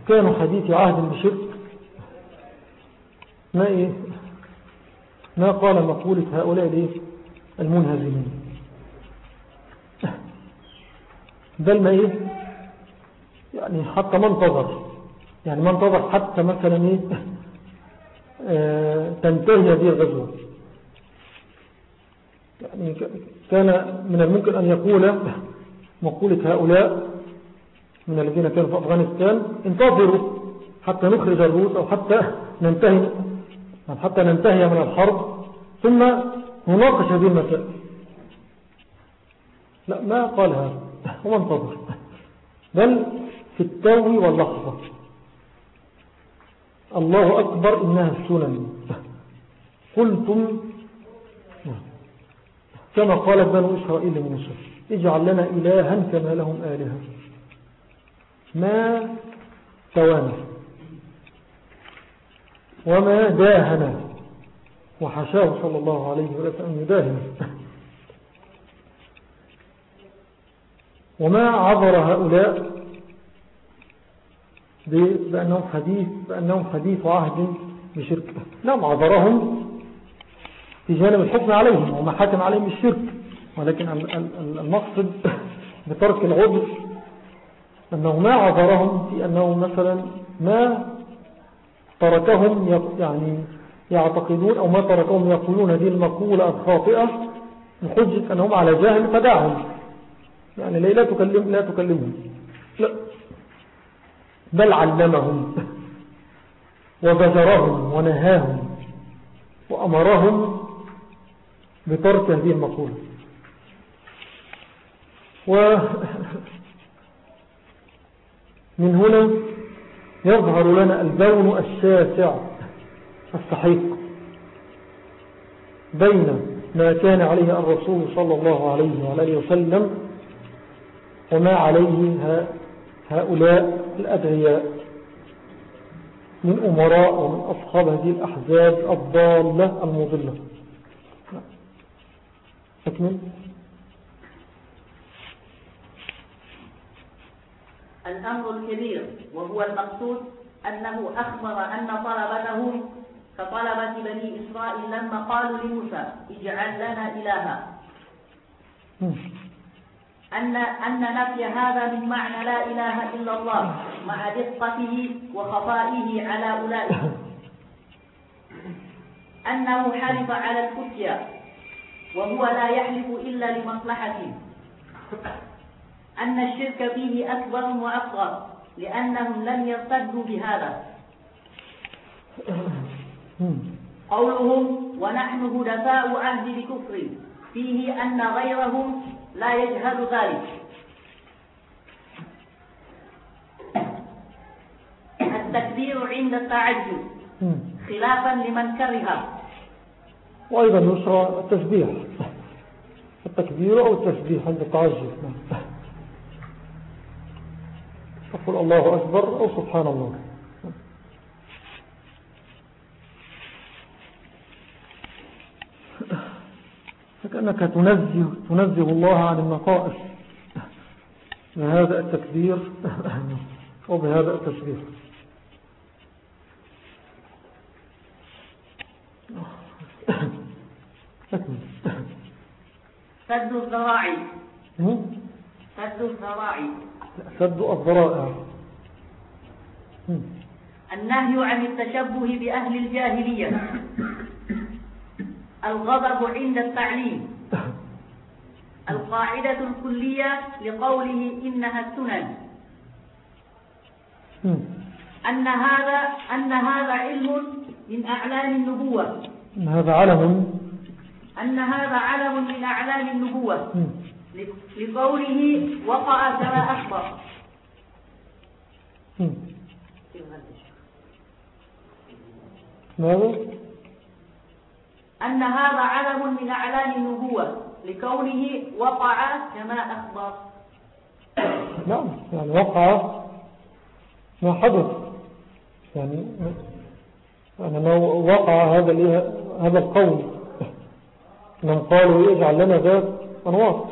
كانوا حديث عهد بشرك ما إيه؟ ما قال مقولة هؤلاء المنهزمين. بل ما إيه؟ يعني حتى ما انتظر. يعني ما انتظر حتى مثلا إيه؟ آه تنتهي هذه الغزوة. يعني كان من الممكن أن يقول مقولة هؤلاء من الذين كانوا في أفغانستان انتظروا حتى نخرج الروس أو حتى ننتهي حتى ننتهي من الحرب. ثم نناقش هذه المسائل. لا ما قال هذا. هو انتظر. بل في التو واللحظة الله أكبر إنها السنن قلتم كما قال بنو إسرائيل لموسى اجعل لنا إلها كما لهم آلهة. ما توانا وما داهنا وحشاه صلى الله عليه وسلم يداهن. وما عبر هؤلاء بأنهم حديث, بأنهم حديث عهد بشرك نعم عبرهم في جانب الحكم عليهم وما حكم عليهم بالشرك. ولكن المقصد بترك العذر أنه ما عذرهم في أنه مثلا ما تركهم يعني يعتقدون أو ما تركهم يقولون هذه المقولة الخاطئة بحجة أنهم على جاهل فدعهم. يعني لا تكلم لا تكلمهم؟ لا. بل علمهم وبزرهم ونهاهم وأمرهم بترك هذه المقولة. من هنا يظهر لنا البون الشاسع الصحيح بين ما كان عليه الرسول صلى الله عليه وسلم وما عليه هؤلاء الأدعياء من أمراء ومن أصحاب هذه الأحزاب الضالة المضلة. أكمل.
الأمر الكبير وهو المقصود أنه أخبر أن طلبته كطلبة بني إسرائيل لما قالوا لموسى اجعل لنا إلها. أن أن نفي هذا من معنى لا إله إلا الله مع دقته وخفائه على أولئك. أنه حلف على الفتيا وهو لا يحلف إلا لمصلحته أن الشرك فيه أكبر وأصغر لأنهم لم يرتدوا بهذا. قولهم ونحن هدفاء عهد بكفر فيه أن غيرهم لا يجهل ذلك. التكبير عند التعجب. خلافا لمن كره.
وأيضا يسرى التسبيح التكبير أو التسبيح عند التعجب. تقول الله أكبر أو سبحان الله. فكأنك تنزه, تنزه الله عن النقائص. بهذا التكبير وبهذا التسبيح
سد الذراعي سد الذراعي
سد الذرائع.
النهي عن التشبه بأهل الجاهلية. الغضب عند التعليم. القاعدة الكلية لقوله إنها السنن. أن هذا أن هذا علم من أعلام النبوة.
أن هذا علم.
أن هذا علم من أعلام النبوة. لقوله وقع كما أخبر.
ماذا؟
أن هذا علم من أعلام النبوة لكونه وقع كما أخبر.
نعم يعني وقع ما حدث. يعني ما وقع هذا هذا القول من قالوا يجعل لنا ذات أنواط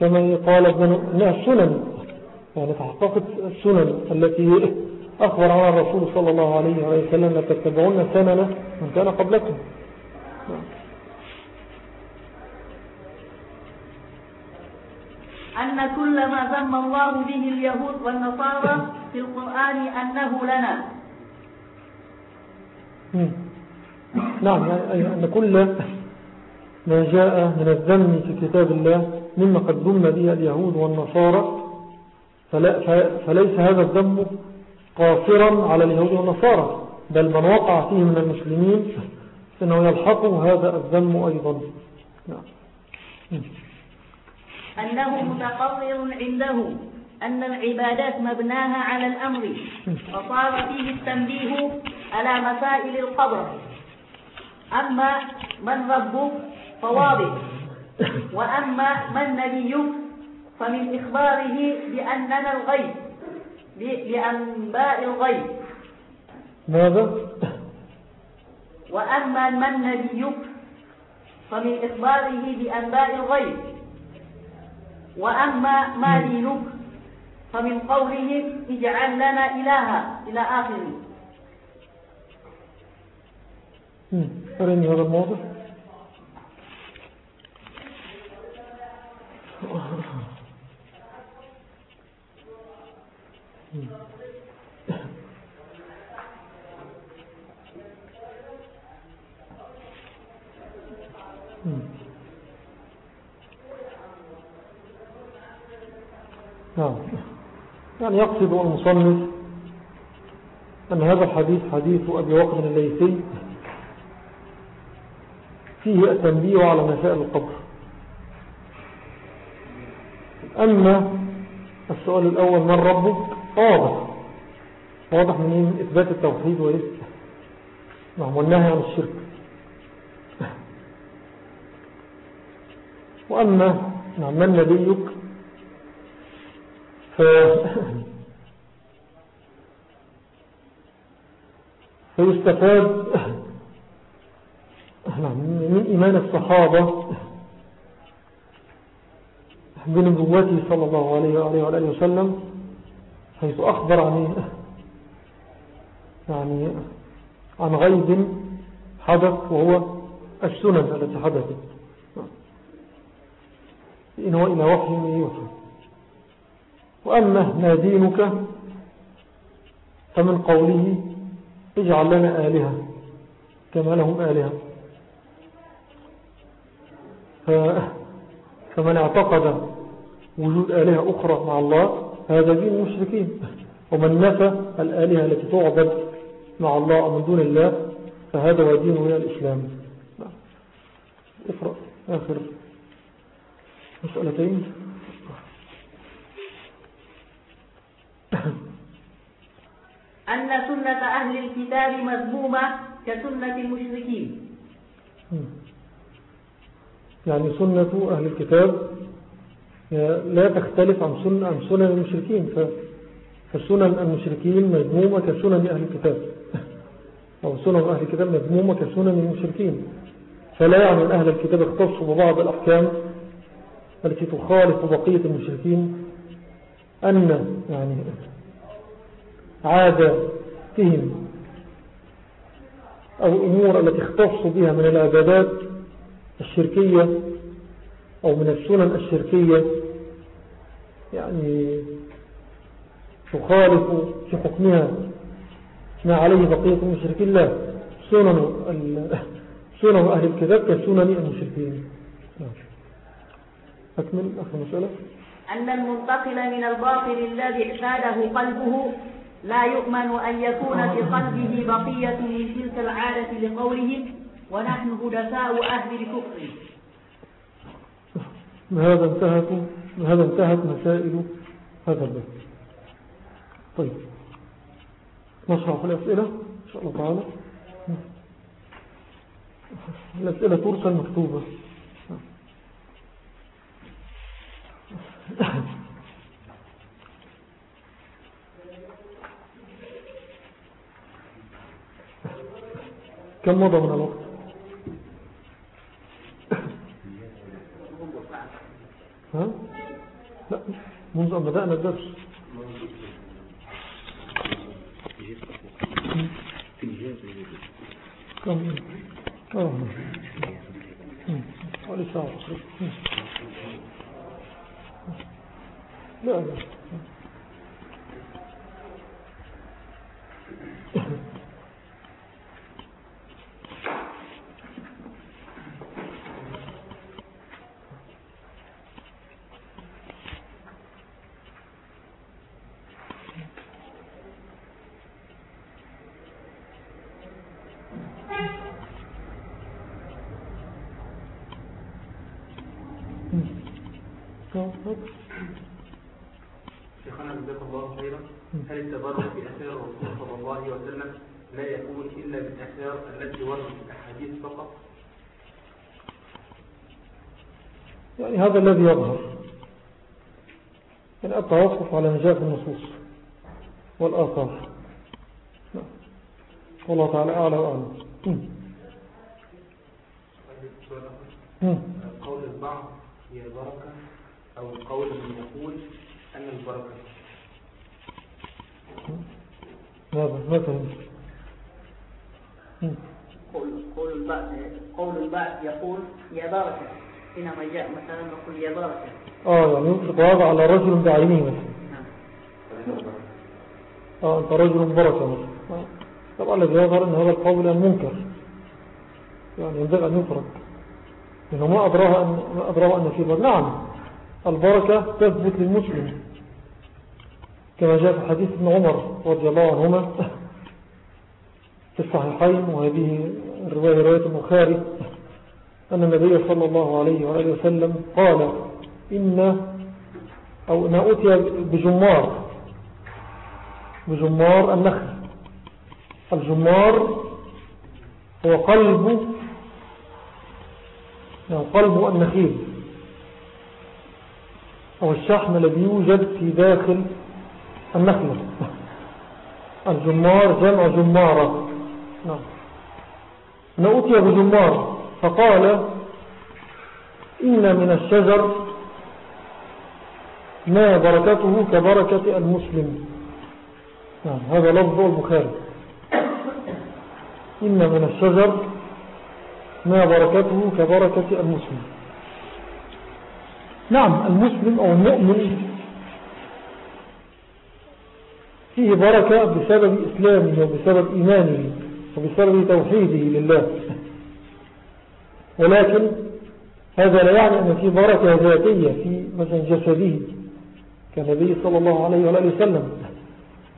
كما قال ابن السنن. يعني تحققت السنن التي أخبر عنها الرسول صلى الله عليه وسلم لتتبعون سنن من كان قبلكم.
أن كل ما ذم الله به اليهود والنصارى في القرآن أنه لنا.
نعم يعني أن كل ما جاء من الذم في كتاب الله مما قد ذم به اليهود والنصارى فليس هذا الذم قاصرا على اليهود والنصارى بل من وقع فيه من المسلمين فإنه يلحق هذا الذم أيضا. نعم.
أنه متقرر عنده أن العبادات مبناها على الأمر وصار فيه التنبيه على مسائل القبر أما من ربك فواضح وأما من نبيك فمن إخباره بأننا الغيب. بأنباء الغيب.
ماذا؟
وأما من نبيك فمن إخباره بأنباء الغيب. وأما ما دينك فمن قوله اجعل لنا إلها إلى آخره.
أرني هذا الموضوع. نعم. يعني يقصد المصنف أن هذا الحديث حديث أبي وقر الليثي فيه التنبيه على مسائل القبر. أما السؤال الأول من ربك؟ واضح. واضح من؟ إثبات التوحيد وإيه نعم والنهي عن الشرك. وأما نعم من نبيك؟ ف فيستفاد نعم، من إيمان الصحابة بنبوته صلى الله عليه وآله وسلم حيث أخبر عن يعني عن غيب حدث وهو السنن التي حدثت. إن هو إلى وحي يوحى وأما ما دينك فمن قوله اجعل لنا آلهة كما لهم آلهة. فمن اعتقد وجود آلهة أخرى مع الله هذا دين المشركين. ومن نفى الآلهة التي تعبد مع الله أو من دون الله فهذا هو دين من الإسلام. اقرأ آخر مسألتين.
أن سنة أهل الكتاب مذمومة كسنة المشركين.
يعني سنة أهل الكتاب لا تختلف عن سنة, عن سنن المشركين. فسنن المشركين مذمومة كسنن أهل الكتاب. أو سنن أهل الكتاب مذمومة كسنن المشركين. فلا يعني أهل الكتاب اختصوا ببعض الأحكام التي تخالف بقية المشركين أن يعني عادتهم أو الأمور التي اختصوا بها من العبادات الشركية أو من السنن الشركية يعني تخالف في حكمها ما عليه بقية المشركين. لا سنن سنن أهل الكذاب كسنن المشركين. أكمل أخر مسألة.
أن المنتقل من الباطل الذي اعتاده قلبه لا يؤمن أن يكون في قلبه بقية من تلك العادة لقوله ونحن هدساء أهل الكفر.
بهذا انتهت بهذا انتهت مسائل هذا الباب طيب. نشرح في الأسئلة؟ إن شاء الله تعالى. الأسئلة ترسل مكتوبة. كم مضى من الوقت؟ ها؟ لا منذ أن بدأنا الدرس. كم آه. حوالي ساعة
شيخنا جزاك الله خيرا. هل التبرك بأثار الرسول صلى الله عليه وسلم لا يكون إلا بالأثار التي وردت في الأحاديث فقط؟
يعني هذا الذي يظهر. يعني التوقف على نجاة النصوص والآثار. نعم. والله تعالى أعلى وأعلم
قول البعض هي البركة أو القول من يقول أن البركة
ماذا مثلا
قول قول البعض قول البعض يقول يا بركة حينما جاء مثلا نقول يا بركة
آه يعني يطلق هذا على رجل بعينه مثلا.
نعم.
آه أنت رجل بركة مثلا. طبعا الذي يظهر أن هذا القول منكر. يعني ينبغي أن يفرق. لأنه ما ادراه ان, ما أدراه أن في بركة نعم. البركة تثبت للمسلم. كما جاء في حديث ابن عمر رضي الله عنهما في الصحيحين وهذه الرواية رواية البخاري أن النبي صلى الله عليه وآله وسلم قال إن أو إن أتي بجمار بجمار النخل. الجمار هو قلب يعني قلب النخيل. أو الشحم الذي يوجد في داخل النخلة. الجمار جمع جمارة. نعم. نأتي بجمار فقال إن من الشجر ما بركته كبركة المسلم. نعم، هذا لفظ البخاري. إن من الشجر ما بركته كبركة المسلم. نعم المسلم أو المؤمن. فيه بركة بسبب إسلامه وبسبب إيمانه وبسبب توحيده لله. ولكن هذا لا يعني أن في بركة ذاتية في مثلا جسده كنبي صلى الله عليه وآله وسلم.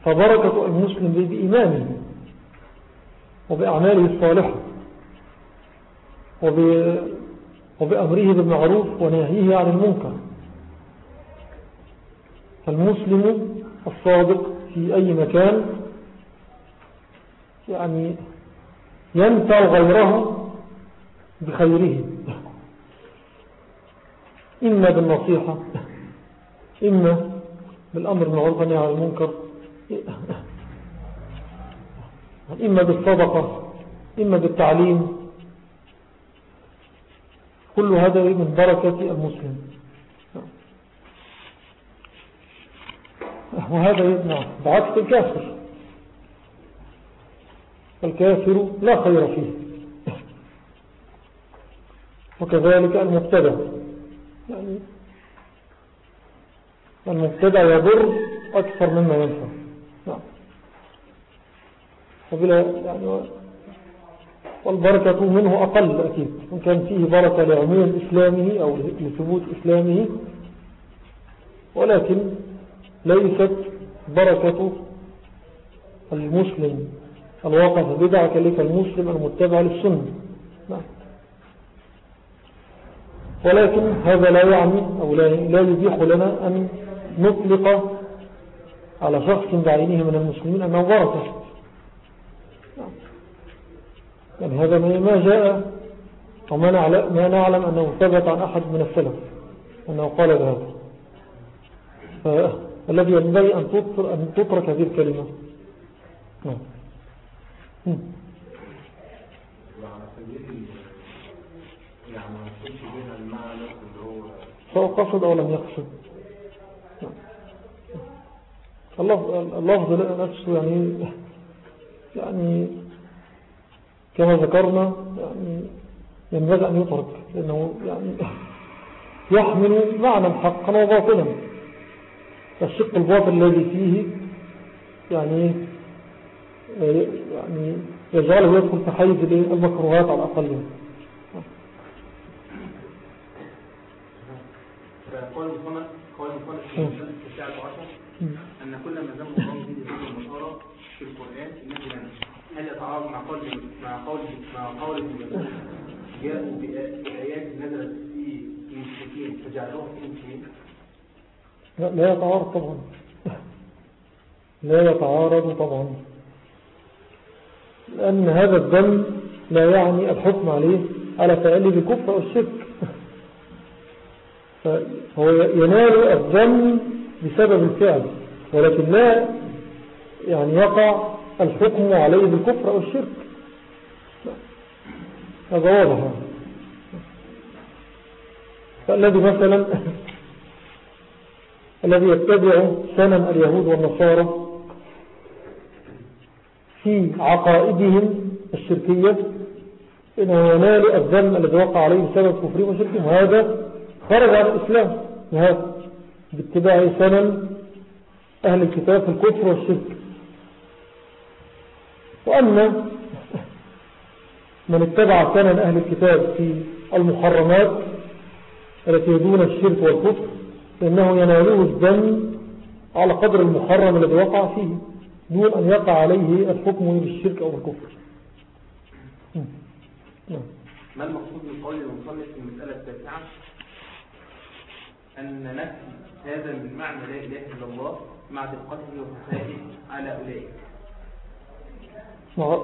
فبركة المسلم بإيمانه وبأعماله الصالحة وبأعماله وبأمره بالمعروف ونهيه عن المنكر. فالمسلم الصادق في أي مكان يعني ينفع غيره بخيره. إما بالنصيحة إما بالأمر بالمعروف والغني عن المنكر إما بالصدقة إما بالتعليم. كل هذا من بركة المسلم. وهذا يبنى بعكس الكافر. الكافر لا خير فيه. وكذلك المبتدع. يعني المبتدع يضر أكثر مما ينفع. نعم. وبلا يعني والبركة منه أقل أكيد إن كان فيه بركة لعموم إسلامه أو لثبوت إسلامه. ولكن ليست بركة المسلم الواقع في بدعة كليك المسلم المتبع للسنة. نعم. ولكن هذا لا يعني أو لا يبيح لنا أن نطلق على شخص بعينه من المسلمين أنه بركة. يعني هذا ما جاء وما نعلم, ما نعلم أنه ثبت عن أحد من السلف أنه قال بهذا. الذي ينبغي أن تترك هذه الكلمة. نعم. سواء قصد أو لم يقصد. نعم. اللفظ اللفظ نفسه يعني يعني كما ذكرنا يعني ينبغي أن يترك لأنه يعني يحمل معنى حقا وباطلا الشق الباطل الذي فيه يعني يعني يجعله يدخل في حيز المكروهات على الأقل.
قول قال قول الشيخ قول مع قول مع قول جاءوا بآيات نزلت في المشركين فجعلوهم في المسلمين
لا, لا يتعارض طبعا. لا يتعارض طبعا. لأن هذا الذنب لا يعني الحكم عليه على فعله بكفر أو الشرك فهو ينال الظن بسبب الفعل ولكن لا يعني يقع الحكم عليه بالكفر أو الشرك. هذا واضح. فالذي مثلا الذي يتبع سنم اليهود والنصارى في عقائدهم الشركية إنه ينال الذنب الذي وقع عليه بسبب كفرهم وشركهم هذا خرج عن الإسلام. باتباع سنم أهل الكتاب في الكفر والشرك. وأن من اتبع سنن أهل الكتاب في المحرمات التي يدون الشرك والكفر فإنه يناله الدم على قدر المحرم الذي وقع فيه دون أن يقع عليه الحكم بالشرك أو الكفر.
ما المقصود من قول المصنف في المسألة التاسعة؟ أن نفي هذا بالمعنى لا إله إلا الله مع دقته وفساده على أولئك.
مع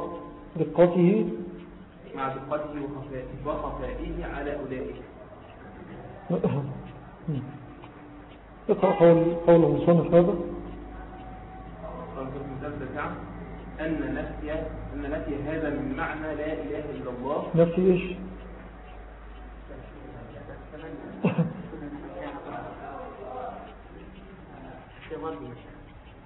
دقته.
مع دقته وخفائه على أولئك.
اقرأ قول قول المصنف هذا.
نعم. أن نفي أن نفي هذا من معنى لا إله إلا الله.
نفي إيش؟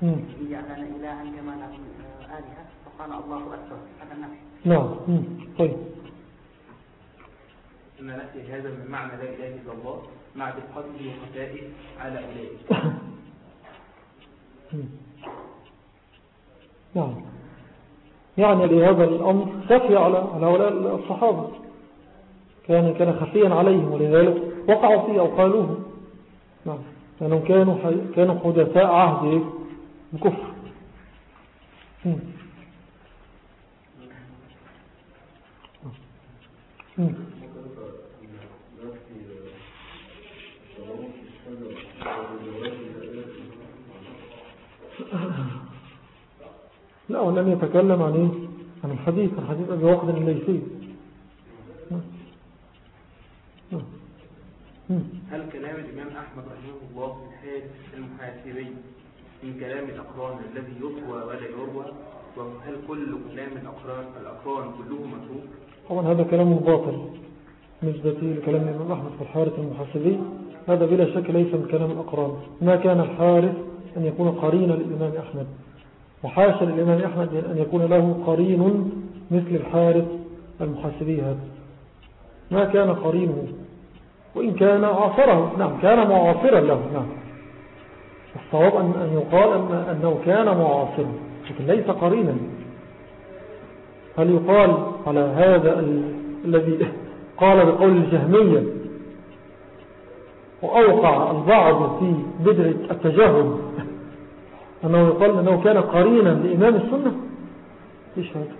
هي
أن إلها كما لهم آلهة. فقال الله أكبر هذا نفي
نعم. طيب
أن نفي هذا من معنى لا إله إلا الله مع دقته وخفائه على أولئك.
نعم يعني لهذا الأمر خفي على على هؤلاء الصحابة كان كان خفيا عليهم ولذلك وقعوا فيه أو قالوه نعم لأنهم كانوا. كانوا حدثاء عهد إيه؟ لا ولم يتكلم عن إيه؟ عن الحديث. عن حديث ابي وقد الليثي
هل كلام الإمام أحمد رحمه الله في الحادث المحاسبي من كلام الأقران الذي يطوى ولا يروى؟ وهل كل كلام الأقران الأقران كله متروك؟
طبعا هذا كلام باطل. نسبة لكلام الإمام أحمد في الحارث المحاسبي هذا بلا شك ليس من كلام الأقران. ما كان الحارث أن يكون قرينا للإمام أحمد. وحاشا للإمام أحمد أن يكون له قرين مثل الحارث المحاسبي هذا. ما كان قرينه. وإن كان عاصره. نعم كان معاصرا له. نعم. الصواب أن يقال أن أنه كان معاصرا. لكن ليس قرينا. هل يقال على هذا ال- الذي قال بقول الجهمية؟ وأوقع البعض في بدعة التجاهل أنه يقال أنه كان قرينا لإمام السنة. إيش هذا؟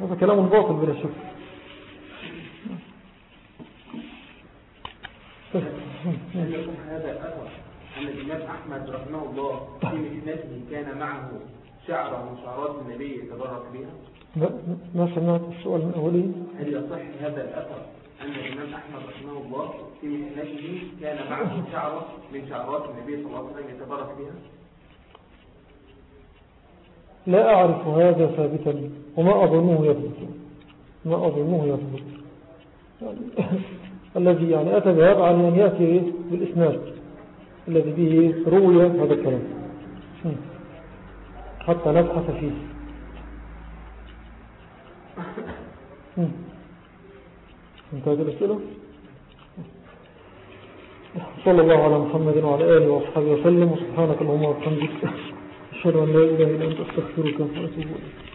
هذا كلام باطل بلا شك.
هذا أثر أن الإمام أحمد رحمه الله في مهنته كان معه شعرة من شعرات النبي يتبرك بها؟
ما- سمعت السؤال من أوله
هل يصح هذا الأثر أن الإمام أحمد رحمه الله في مهنته كان معه شعرة من شعرات النبي صلى الله عليه وسلم يتبرك بها؟
لا أعرف هذا ثابتا وما أظنه يثبت. ما أظنه يثبت. يعني الذي يعني أتى بهذا عن أن يأتي بالإسناد الذي به روي هذا الكلام. حتى نبحث فيه. انتهت الأسئلة صلى الله على محمد وعلى آله وأصحابه وسلم. وسبحانك اللهم وبحمدك أشهد أن لا إله إلا أنت أستغفرك وأتوب إليك.